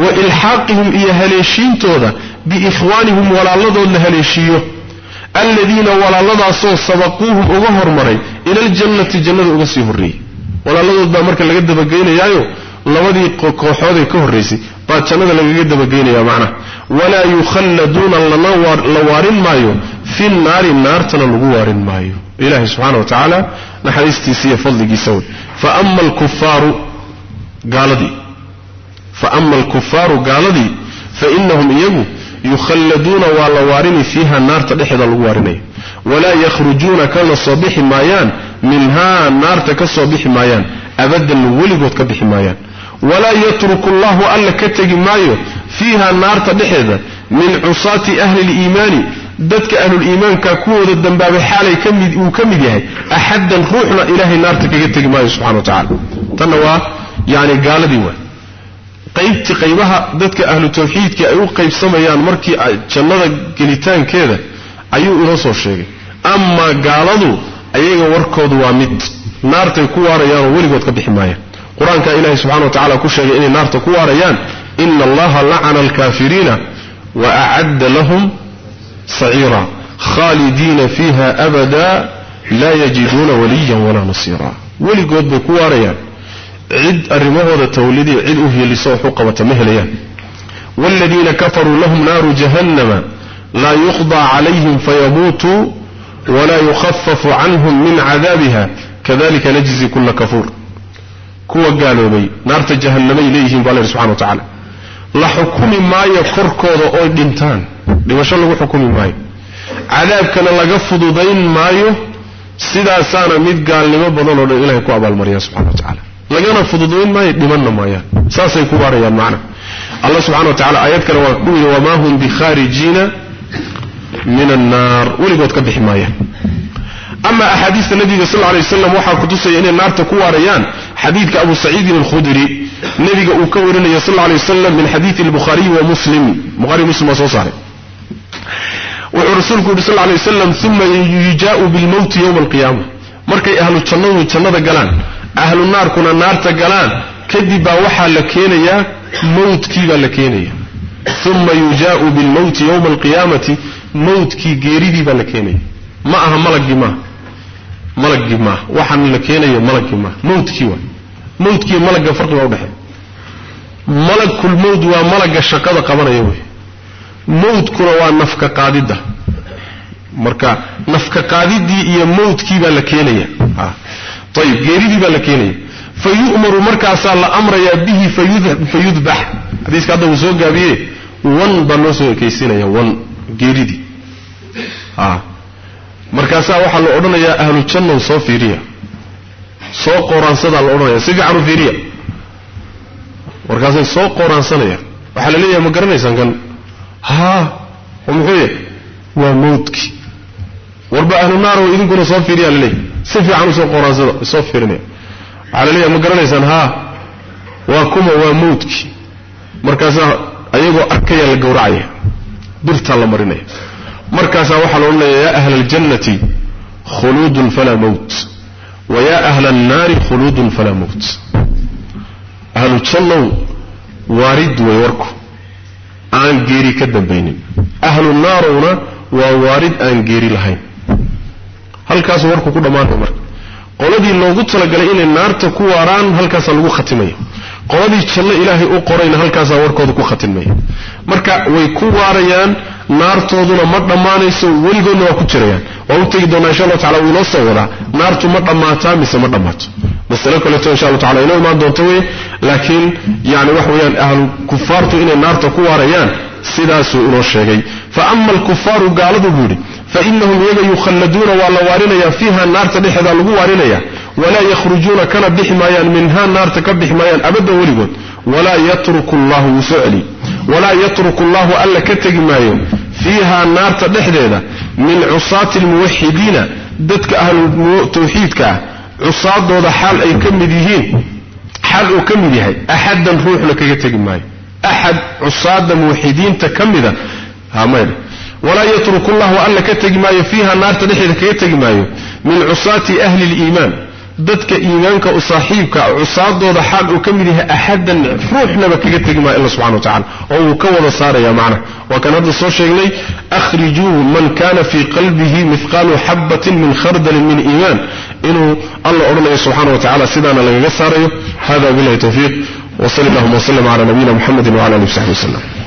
Wa ilxaaqihim iyo haleeshiintooda biikhwaanihim walaaladood la haleeshiiyo. Aladiina walaalladaasoo sabaquuhum uga hormaray ila aljannati jannada uga sii horreeyey. Walaaladood baa marka laga dabageynayaayo labadii kooxoodee ka horraysay baa jannada lagaga dabageynaya macnaha walaa yukhalladuuna la waarin maayo fi naari naartana lagu waarin maayo. Ilahi subxaana wa tacaala naxariistiisa iyo fadligiisa wey faama alkufaaru gaaladii. Faama alkufaaru gaaladii fainahum iyagu yukhalladuuna waa la waarini fiiha naarta dhexeeda lagu waarinaya walaa yakhrujuuna kana soo bixi maayaan minhaa naarta ka soo bixi maayaan abadan weligood ka bixi maayaan walaa yatruku allahu alla ka tegi maayo fiiha naarta dhexeeda min cusaati ahli liimaani dadka ahluliimaanka kuwooda dambaabay xaalay uu ka mid yahay axaddan ruuxna ilaahay naarta kaga tegi maayo subxana wa tacala tanna waa yani gaaladii waa. Qaybtii qaybaha dadka ahlu tawxiidka ay u qaybsamayaan markii jannada gelitaankeeda ayuu inoo soo sheegay. Amaa gaaladu ayaga warkoodu waa mid. Naartay ku waarayaanoo weligood ka bixi maayaan qur'aanka ilahi subxana wa tacala ku sheegay inay naarta ku waarayaan ina allaha lacana alkaafiriina wa acadda lahum saciira khaalidiina fiiha abada laa yajiduuna waliyan walaa nasiira. Weligood bay ku waarayaan. Cid arrimahooda tawlidiya cid u hiiliso wax u qabata ma helayaan. Waaladiina kafaruu lahum naaru jahannama laa yuqdaa calayhim fayamuutuu walaa yukhafafu canhum min cadaabiha. Kadalika najzi kula kafuur kuwa gaaloobay naarta jahannamay leeyihiin baa la yidhi subxana wa tacala la xukumi maayo korkooda oy dhintaan. Dhimasho lagu xukumi maayo. Cadaabkana laga fududayn maayo sidaasaana mid gaalnimo badan oo dhan ilahay ku abaalmariya subxana wa tacala lagana fududayn maayo dhimanna maayaan. Saasay ku waarayaan macna. Allah subxana wa tacala aayad kale waa ku yidhi wamaa hum bikhaarijiina min annaar weligood ka bixi maayaan. Ama axaadiista nabiga sal lay waslam waxaa kutusaya inay naarta ku waarayaan xadiidka abu saciidin alkhudri nabiga uu ka warinaya sal lay waslam min xadiidi lbukhaariyi wa muslim. Buhari muslim waa soo saaray. Wuxuu rasuulku yidhi sal lay waslam uma yujaau bilmowti yowma alqiyaama markay ahlu jannadu jannada galaan ahlu naarkuna naarta galaan kadib baa waxaa la keenayaa mowtkii baa la keenaya uma yujaau bilmowti yowma alqiyaamati mowtkii geeridii baa la keenaya ma aha malagii maaha malagii maaha waxaan la keenayo malagii maaha mowtkii waa mowtkiiyo malagga farqi baa udhexeeya malagkul mowt waa malagga shaqada qabanaya wey. Mowtkuna waa nafka qaadidda. Marka nafka qaadiddii iyo mowtkii baa la keenaya. Ayib geeridii baa la keenaya. Fa yu'maru markaasaa la amrayaa bihi fayudbax xadiiska hadda uu soo gaabiye wan baa loo soo ekaysiinaya wan geeridii. Markaasaa waxaa la odhanayaa ahlu jannow soo fiiriya soo qooraansadaa la odhanaya si fiican u fiiriya. Markaasay soo qooraansanayaan waxaa la leeyahay ma garanaysaan kan? Haa oo muxuu yahay waa mawdki. Warba ahlu naaro idinkuna soo fiiriyaa la leeyahay. Si fiican u soo qooraansada soo fiirinaya. Waxaa la leeyahay ma garanaysaan haa waa kuma waa mawdki. Markaasaa ayagoo arkayaa la gowracaya. Birtaa la marinaya. Markaasaa waxaa la odhanaya yaa ahla aljannati khuluudun falaa mowt wa yaa ahla annaari khuluudun falaa mowt ahlu jannow waarid wey warku. Aan geeri ka dambaynin. Ahlu naarowna waa waarid aan geeri lahayn. Halkaasuu warku ku dhammaanaya marka. Qoladii loogu talagalay inay naarta ku waaraan halkaasaa lagu khatimaya qoladii janno ilaahay u qorayna halkaasaa warkooda ku khatimaya marka way ku waarayaan naartooduna ma dhammaanayso weligoodna waa ku jirayaan. Waa u tegi doonaa insha allah tacala wuu inoo soo wadaa. Naartu ma dhammaataa mise ma dhammaato? Masalo kaleeto insha allah tacala inoo imaan doonto weye laakiin yani wax weeyaan ahlu kufaartu inay naarta ku waarayaan sidaasuu inoo sheegay. Fa ama alkufaaru gaaladu buu yidhi fainahum iyaga yukhalladuuna waa la waarinaya fiiha naarta dhexeeda lagu waarinaya. Walaa yakhrujuuna kana bixi maayaan minhaa naarta ka bixi maayaan abadan weligood walaa yatruku llahu celiy walaa yatruku llahu alla ka tegi maayo fiiha naarta dhexdeeda min cusaati almuwaxidiina dadka ahlu tawxiidka ah cusaadooda xaal ay ka mid yihiin xaal uu ka mid yahay axadan ruuxna kaga tegi maayo axad cusaada muwaxidiinta ka mida hamayr walaa yatruku llahu alla ka tegi maayo fiiha naarta dhexeeda kaga tegi maayo min cusaati ahli liimaan dadka iimaanka u saaxiibka cusaadooda xaal uu ka mid yahay axadan ruuxnaba kaga tegi maayo alla subxana wa tacala oo uu ka wada saaraya macna. Waa kan hadda soo sheegnay akhrijuu man kana fii qalbihi mihqaalu xabatin min khardalin min iimaan. Inuu alla odhanayo subxana wa tacala sidaana lagaga saarayo hada billahi tawfiiq. Wsal allahuma wslm cala nabiyina mxamedi wcala alih w saxbi